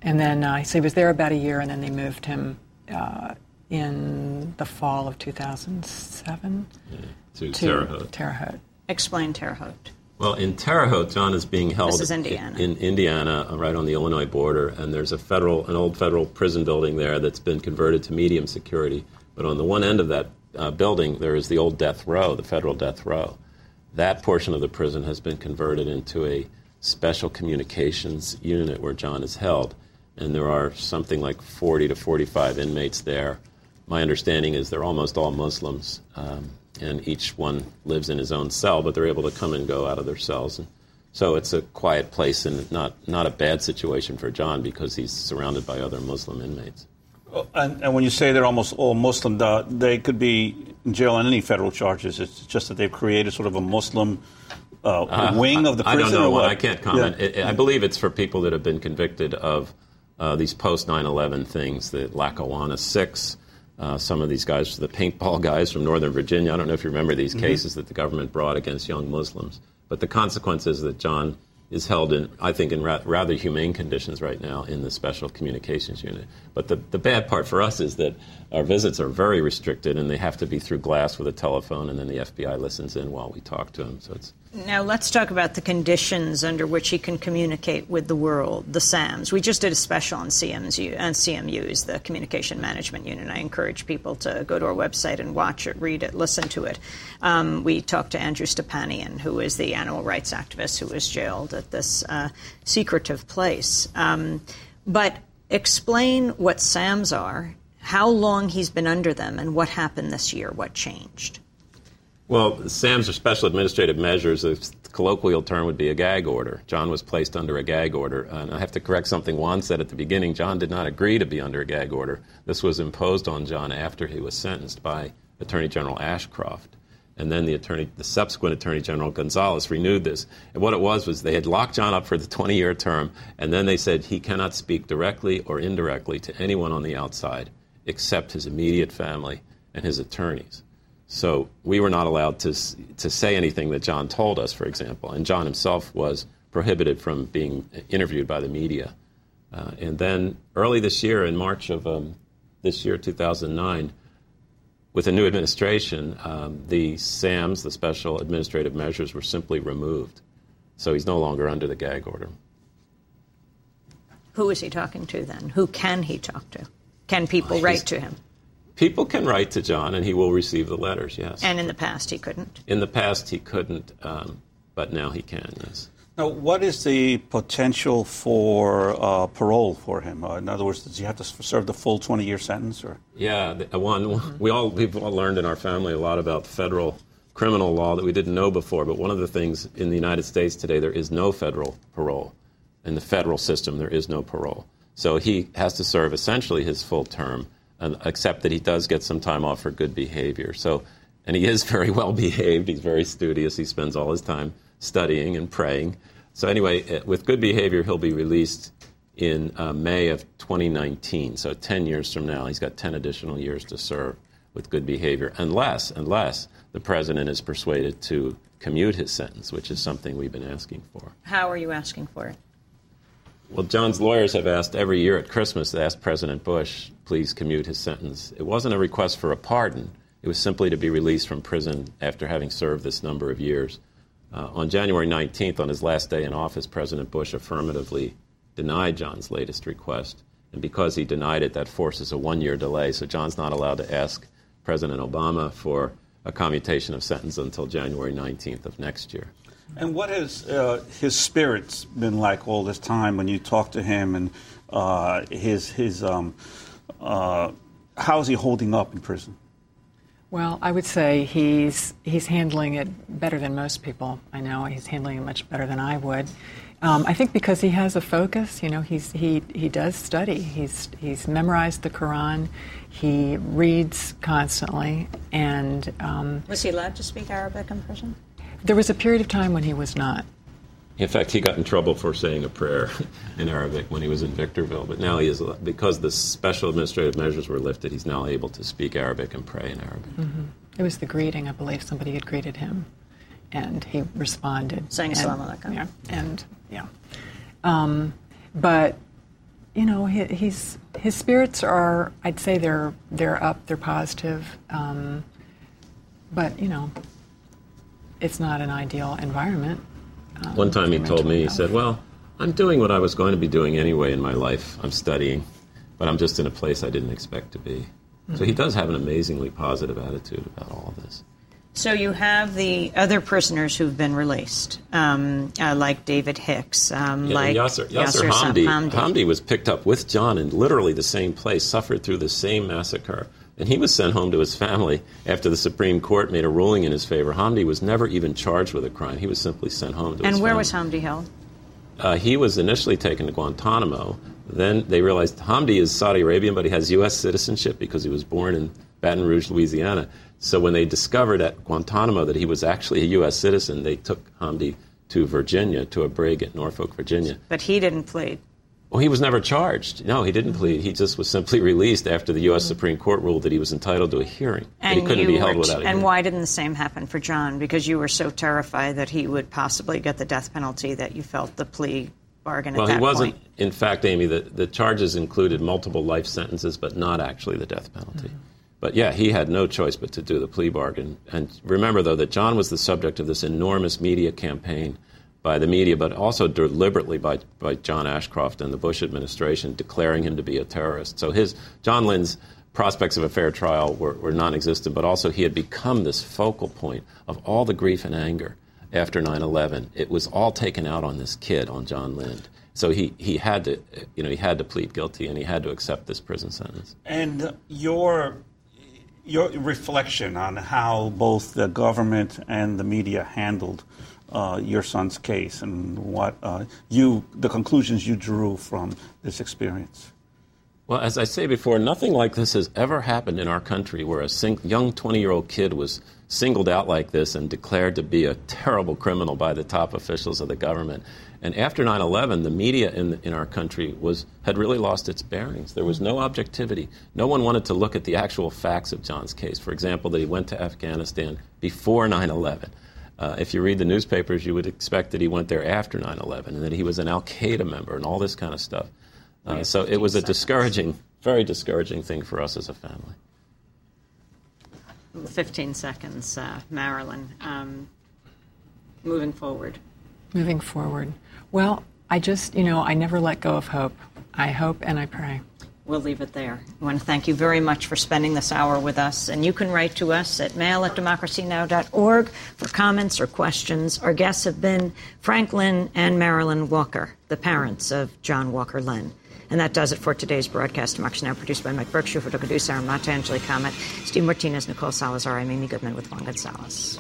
[SPEAKER 13] And then uh, so he was there about a year, and then they moved him uh, in the fall of 2007
[SPEAKER 14] to Terre Haute.
[SPEAKER 13] Terre Haute.
[SPEAKER 8] Explain Terre Haute.
[SPEAKER 14] Well, in Terre Haute, John is being held
[SPEAKER 8] This is Indiana.
[SPEAKER 14] in Indiana, uh, right on the Illinois border, and there's a federal, an old federal prison building there that's been converted to medium security. But on the one end of that uh, building, there is the old death row, the federal death row. That portion of the prison has been converted into a special communications unit where John is held, and there are something like 40 to 45 inmates there. My understanding is they're almost all Muslims. Um, and each one lives in his own cell, but they're able to come and go out of their cells. And so it's a quiet place and not, not a bad situation for John because he's surrounded by other Muslim inmates.
[SPEAKER 9] And, and when you say they're almost all Muslim, they could be in jail on any federal charges. It's just that they've created sort of a Muslim uh,
[SPEAKER 14] Uh,
[SPEAKER 9] wing of the prison.
[SPEAKER 14] I don't know.
[SPEAKER 9] what?
[SPEAKER 14] I can't comment.
[SPEAKER 9] Yeah.
[SPEAKER 14] It- I believe it's for people that have been convicted of uh, these post 9 11 things, the Lackawanna Six. Uh, some of these guys, the paintball guys from Northern Virginia. I don't know if you remember these
[SPEAKER 9] Mhm.
[SPEAKER 14] cases that the government brought against young Muslims. But the consequence is that John is held in, I think, in ra- rather humane conditions right now in the Special Communications Unit. But the, the bad part for us is that our visits are very restricted and they have to be through glass with a telephone, and then the FBI listens in while we talk to him. So it's
[SPEAKER 8] Now let's talk about the conditions under which he can communicate with the world, the SAMs. We just did a special on CMU, on CMUs, the Communication Management Unit. I encourage people to go to our website and watch it, read it, listen to it. Um, we talked to Andrew Stepanian, who is the animal rights activist who was jailed at this uh, secretive place. Um, but explain what SAMs are, how long he's been under them, and what happened this year, what changed.
[SPEAKER 14] Well, SAMs are special administrative measures. The colloquial term would be a gag order. John was placed under a gag order. And I have to correct something Juan said at the beginning. John did not agree to be under a gag order. This was imposed on John after he was sentenced by Attorney General Ashcroft. And then the attorney, the subsequent Attorney General Gonzales renewed this. And what it was was they had locked John up for the 20-year term, and then they said he cannot speak directly or indirectly to anyone on the outside except his immediate family and his attorneys. So we were not allowed to to say anything that John told us, for example, and John himself was prohibited from being interviewed by the media. Uh, and then early this year, in March of um, this year, 2009, with a new administration, um, the SAMs, the Special Administrative Measures, were simply removed. So he's no longer under the gag order.
[SPEAKER 8] Who is he talking to then? Who can he talk to? Can people write to him?
[SPEAKER 14] People can write to John, and he will receive the letters. Yes.
[SPEAKER 8] And in the past, he couldn't.
[SPEAKER 14] In the past, he couldn't, um, but now he can. Yes.
[SPEAKER 9] Now, what is the potential for uh, parole for him? Uh, in other words, does he have to serve the full 20 year sentence? Or?
[SPEAKER 14] Yeah, the, uh, one we all we've all learned in our family a lot about federal criminal law that we didn't know before. But one of the things in the United States today, there is no federal parole. In the federal system, there is no parole. So he has to serve essentially his full term, and, except that he does get some time off for good behavior. So, and he is very well behaved. He's very studious. He spends all his time studying and praying. So anyway, uh, with good behavior, he'll be released in uh, May of 2019. So 10 years from now, he's got 10 additional years to serve with good behavior, unless unless the president is persuaded to commute his sentence, which is something we've been asking for.
[SPEAKER 8] How are you asking for it?
[SPEAKER 14] Well, John's lawyers have asked every year at Christmas to ask President Bush, please commute his sentence. It wasn't a request for a pardon. It was simply to be released from prison after having served this number of years. Uh, on January 19th, on his last day in office, President Bush affirmatively denied John's latest request. And because he denied it, that forces a one year delay. So John's not allowed to ask President Obama for a commutation of sentence until January 19th of next year.
[SPEAKER 9] And what has uh, his spirits been like all this time when you talk to him and uh, his, his um, uh, how is he holding up in prison?
[SPEAKER 13] Well, I would say he's he's handling it better than most people. I know he's handling it much better than I would. Um, I think because he has a focus. You know, he's he he does study. He's he's memorized the Quran. He reads constantly, and um,
[SPEAKER 8] Was he allowed to speak Arabic in prison?
[SPEAKER 13] There was a period of time when he was not.
[SPEAKER 14] In fact, he got in trouble for saying a prayer in Arabic when he was in Victorville. But now he is, because the special administrative measures were lifted, he's now able to speak Arabic and pray in Arabic.
[SPEAKER 13] hmm It was the greeting, I believe. Somebody had greeted him, and he responded.
[SPEAKER 8] Saying
[SPEAKER 13] and,
[SPEAKER 8] Assalamu alaikum.
[SPEAKER 13] Yeah, and yeah. Um, but you know, he, he's his spirits are. I'd say they're they're up. They're positive. Um, but you know, it's not an ideal environment. Um,
[SPEAKER 14] One time he told
[SPEAKER 13] mental
[SPEAKER 14] me, he said, Well, I'm doing what I was going to be doing anyway in my life. I'm studying, but I'm just in a place I didn't expect to be. So he
[SPEAKER 13] Mhm.
[SPEAKER 14] does have an amazingly positive attitude about all of this.
[SPEAKER 8] So you have the other prisoners who've been released, um, uh, like David Hicks, um,
[SPEAKER 14] Yeah,
[SPEAKER 8] like
[SPEAKER 14] Yasser, Yasser,
[SPEAKER 8] Sam
[SPEAKER 14] Hamdi,
[SPEAKER 8] Hamdi.
[SPEAKER 14] Hamdi was picked up with John in literally the same place, suffered through the same massacre, and he was sent home to his family after the Supreme Court made a ruling in his favor. Hamdi was never even charged with a crime; he was simply sent home to his
[SPEAKER 8] And where
[SPEAKER 14] family.
[SPEAKER 8] was Hamdi held?
[SPEAKER 14] Uh, he was initially taken to Guantanamo. Then they realized Hamdi is Saudi Arabian, but he has U.S. citizenship because he was born in Baton Rouge, Louisiana. So when they discovered at Guantanamo that he was actually a U.S. citizen, they took Hamdi to Virginia, to a brig at Norfolk, Virginia.
[SPEAKER 8] But he didn't plead.
[SPEAKER 14] Well, he was never charged. No, he didn't plead. He just was simply released after the U.S. Supreme Court ruled that he was entitled to a hearing. That he couldn't be held
[SPEAKER 8] were-
[SPEAKER 14] without a
[SPEAKER 8] and
[SPEAKER 14] hearing.
[SPEAKER 8] why didn't the same happen for John? Because you were so terrified that he would possibly get the death penalty that you felt the plea bargain
[SPEAKER 14] Well, he wasn't.
[SPEAKER 8] point.
[SPEAKER 14] In fact, Amy, the, the charges included multiple life sentences, but not actually the death penalty. Mm-hmm. But yeah, he had no choice but to do the plea bargain. And remember, though, that John was the subject of this enormous media campaign by the media, but also deliberately by, by John Ashcroft and the Bush administration declaring him to be a terrorist. So his John Lindh's prospects of a fair trial were, were non-existent, but also he had become this focal point of all the grief and anger after 9/11. It was all taken out on this kid, on John Lindh. So he, he had to, you know, he had to plead guilty and he had to accept this prison sentence.
[SPEAKER 9] And your your reflection on how both the government and the media handled uh, your son's case and what uh, you the conclusions you drew from this experience.
[SPEAKER 14] Well, as I say before, nothing like this has ever happened in our country where a sing- young 20 year old kid was singled out like this and declared to be a terrible criminal by the top officials of the government. And after 9 11, the media in, in our country was, had really lost its bearings. There was no objectivity. No one wanted to look at the actual facts of John's case. For example, that he went to Afghanistan before 9 11. Uh, if you read the newspapers, you would expect that he went there after 9 11 and that he was an Al Qaeda member and all this kind of stuff. Uh, so it was a discouraging, very discouraging thing for us as a family.
[SPEAKER 8] 15 seconds, uh, Marilyn. Um, moving forward.
[SPEAKER 13] Moving forward. Well, I just, you know, I never let go of hope. I hope and I pray.
[SPEAKER 8] We'll leave it there. I want to thank you very much for spending this hour with us. And you can write to us at mail at democracynow.org for comments or questions. Our guests have been Frank Lindh and Marilyn Walker, the parents of John Walker Lindh. And that does it for today's broadcast. Democracy Now! produced by Mike Berkshire, for Dukadusa, Armata, Anjali Kamat, Steve Martinez, Nicole Salazar, I'm Amy Goodman with Juan Gonzalez.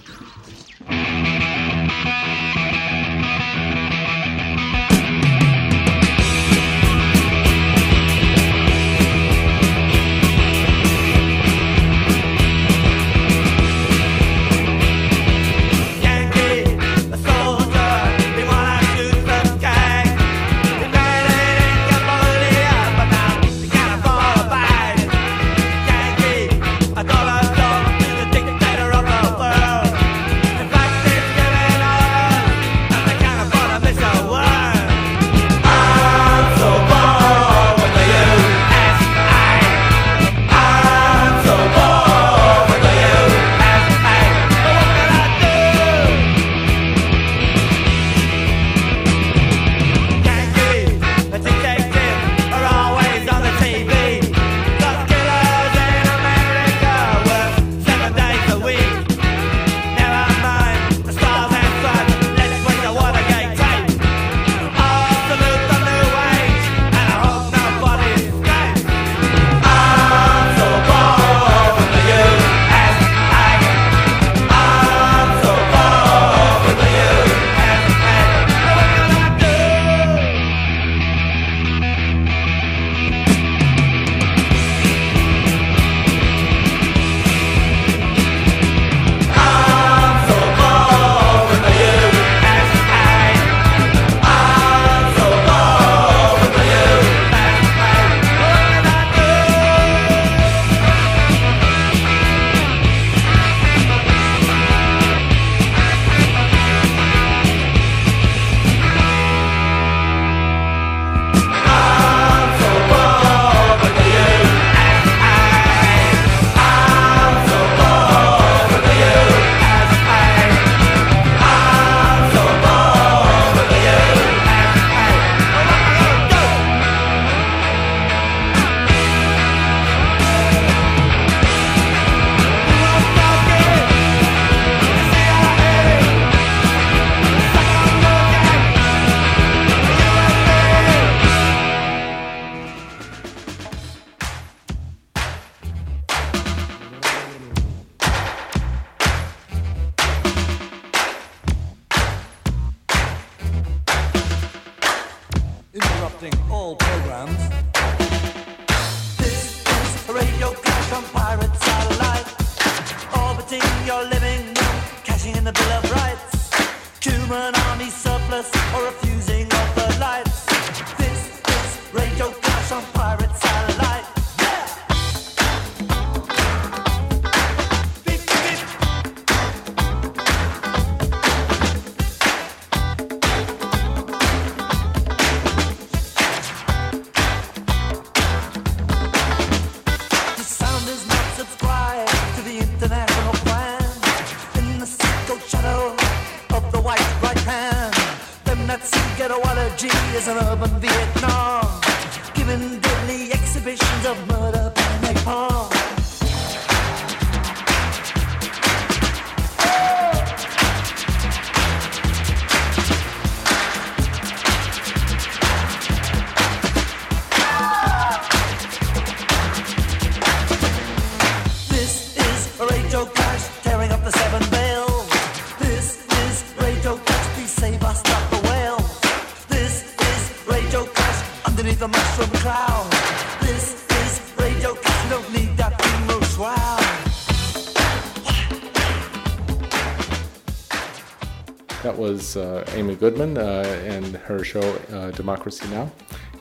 [SPEAKER 1] Uh, Amy Goodman uh, and her show uh, Democracy Now!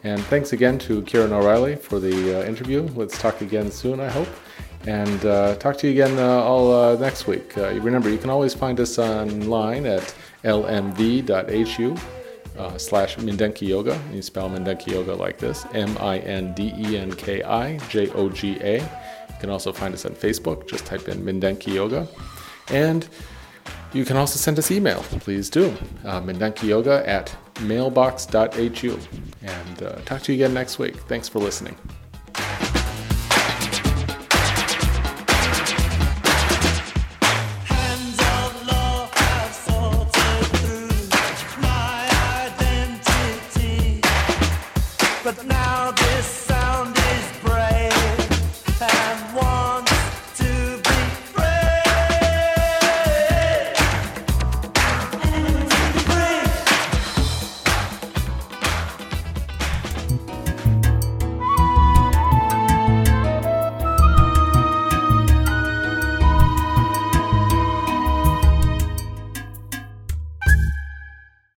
[SPEAKER 1] And thanks again to Ciaron O'Reilly for the uh, interview. Let's talk again soon, I hope. And uh, talk to you again uh, all uh, next week. Uh, remember, you can always find us online at lmv.hu uh, slash Mindenki Joga. You spell Mindenki Joga like this M I N D E N K I J O G A. You can also find us on Facebook. Just type in Mindenki Joga. And you can also send us email. Please do. Uh, at mailbox.hu. And uh, talk to you again next week. Thanks for listening.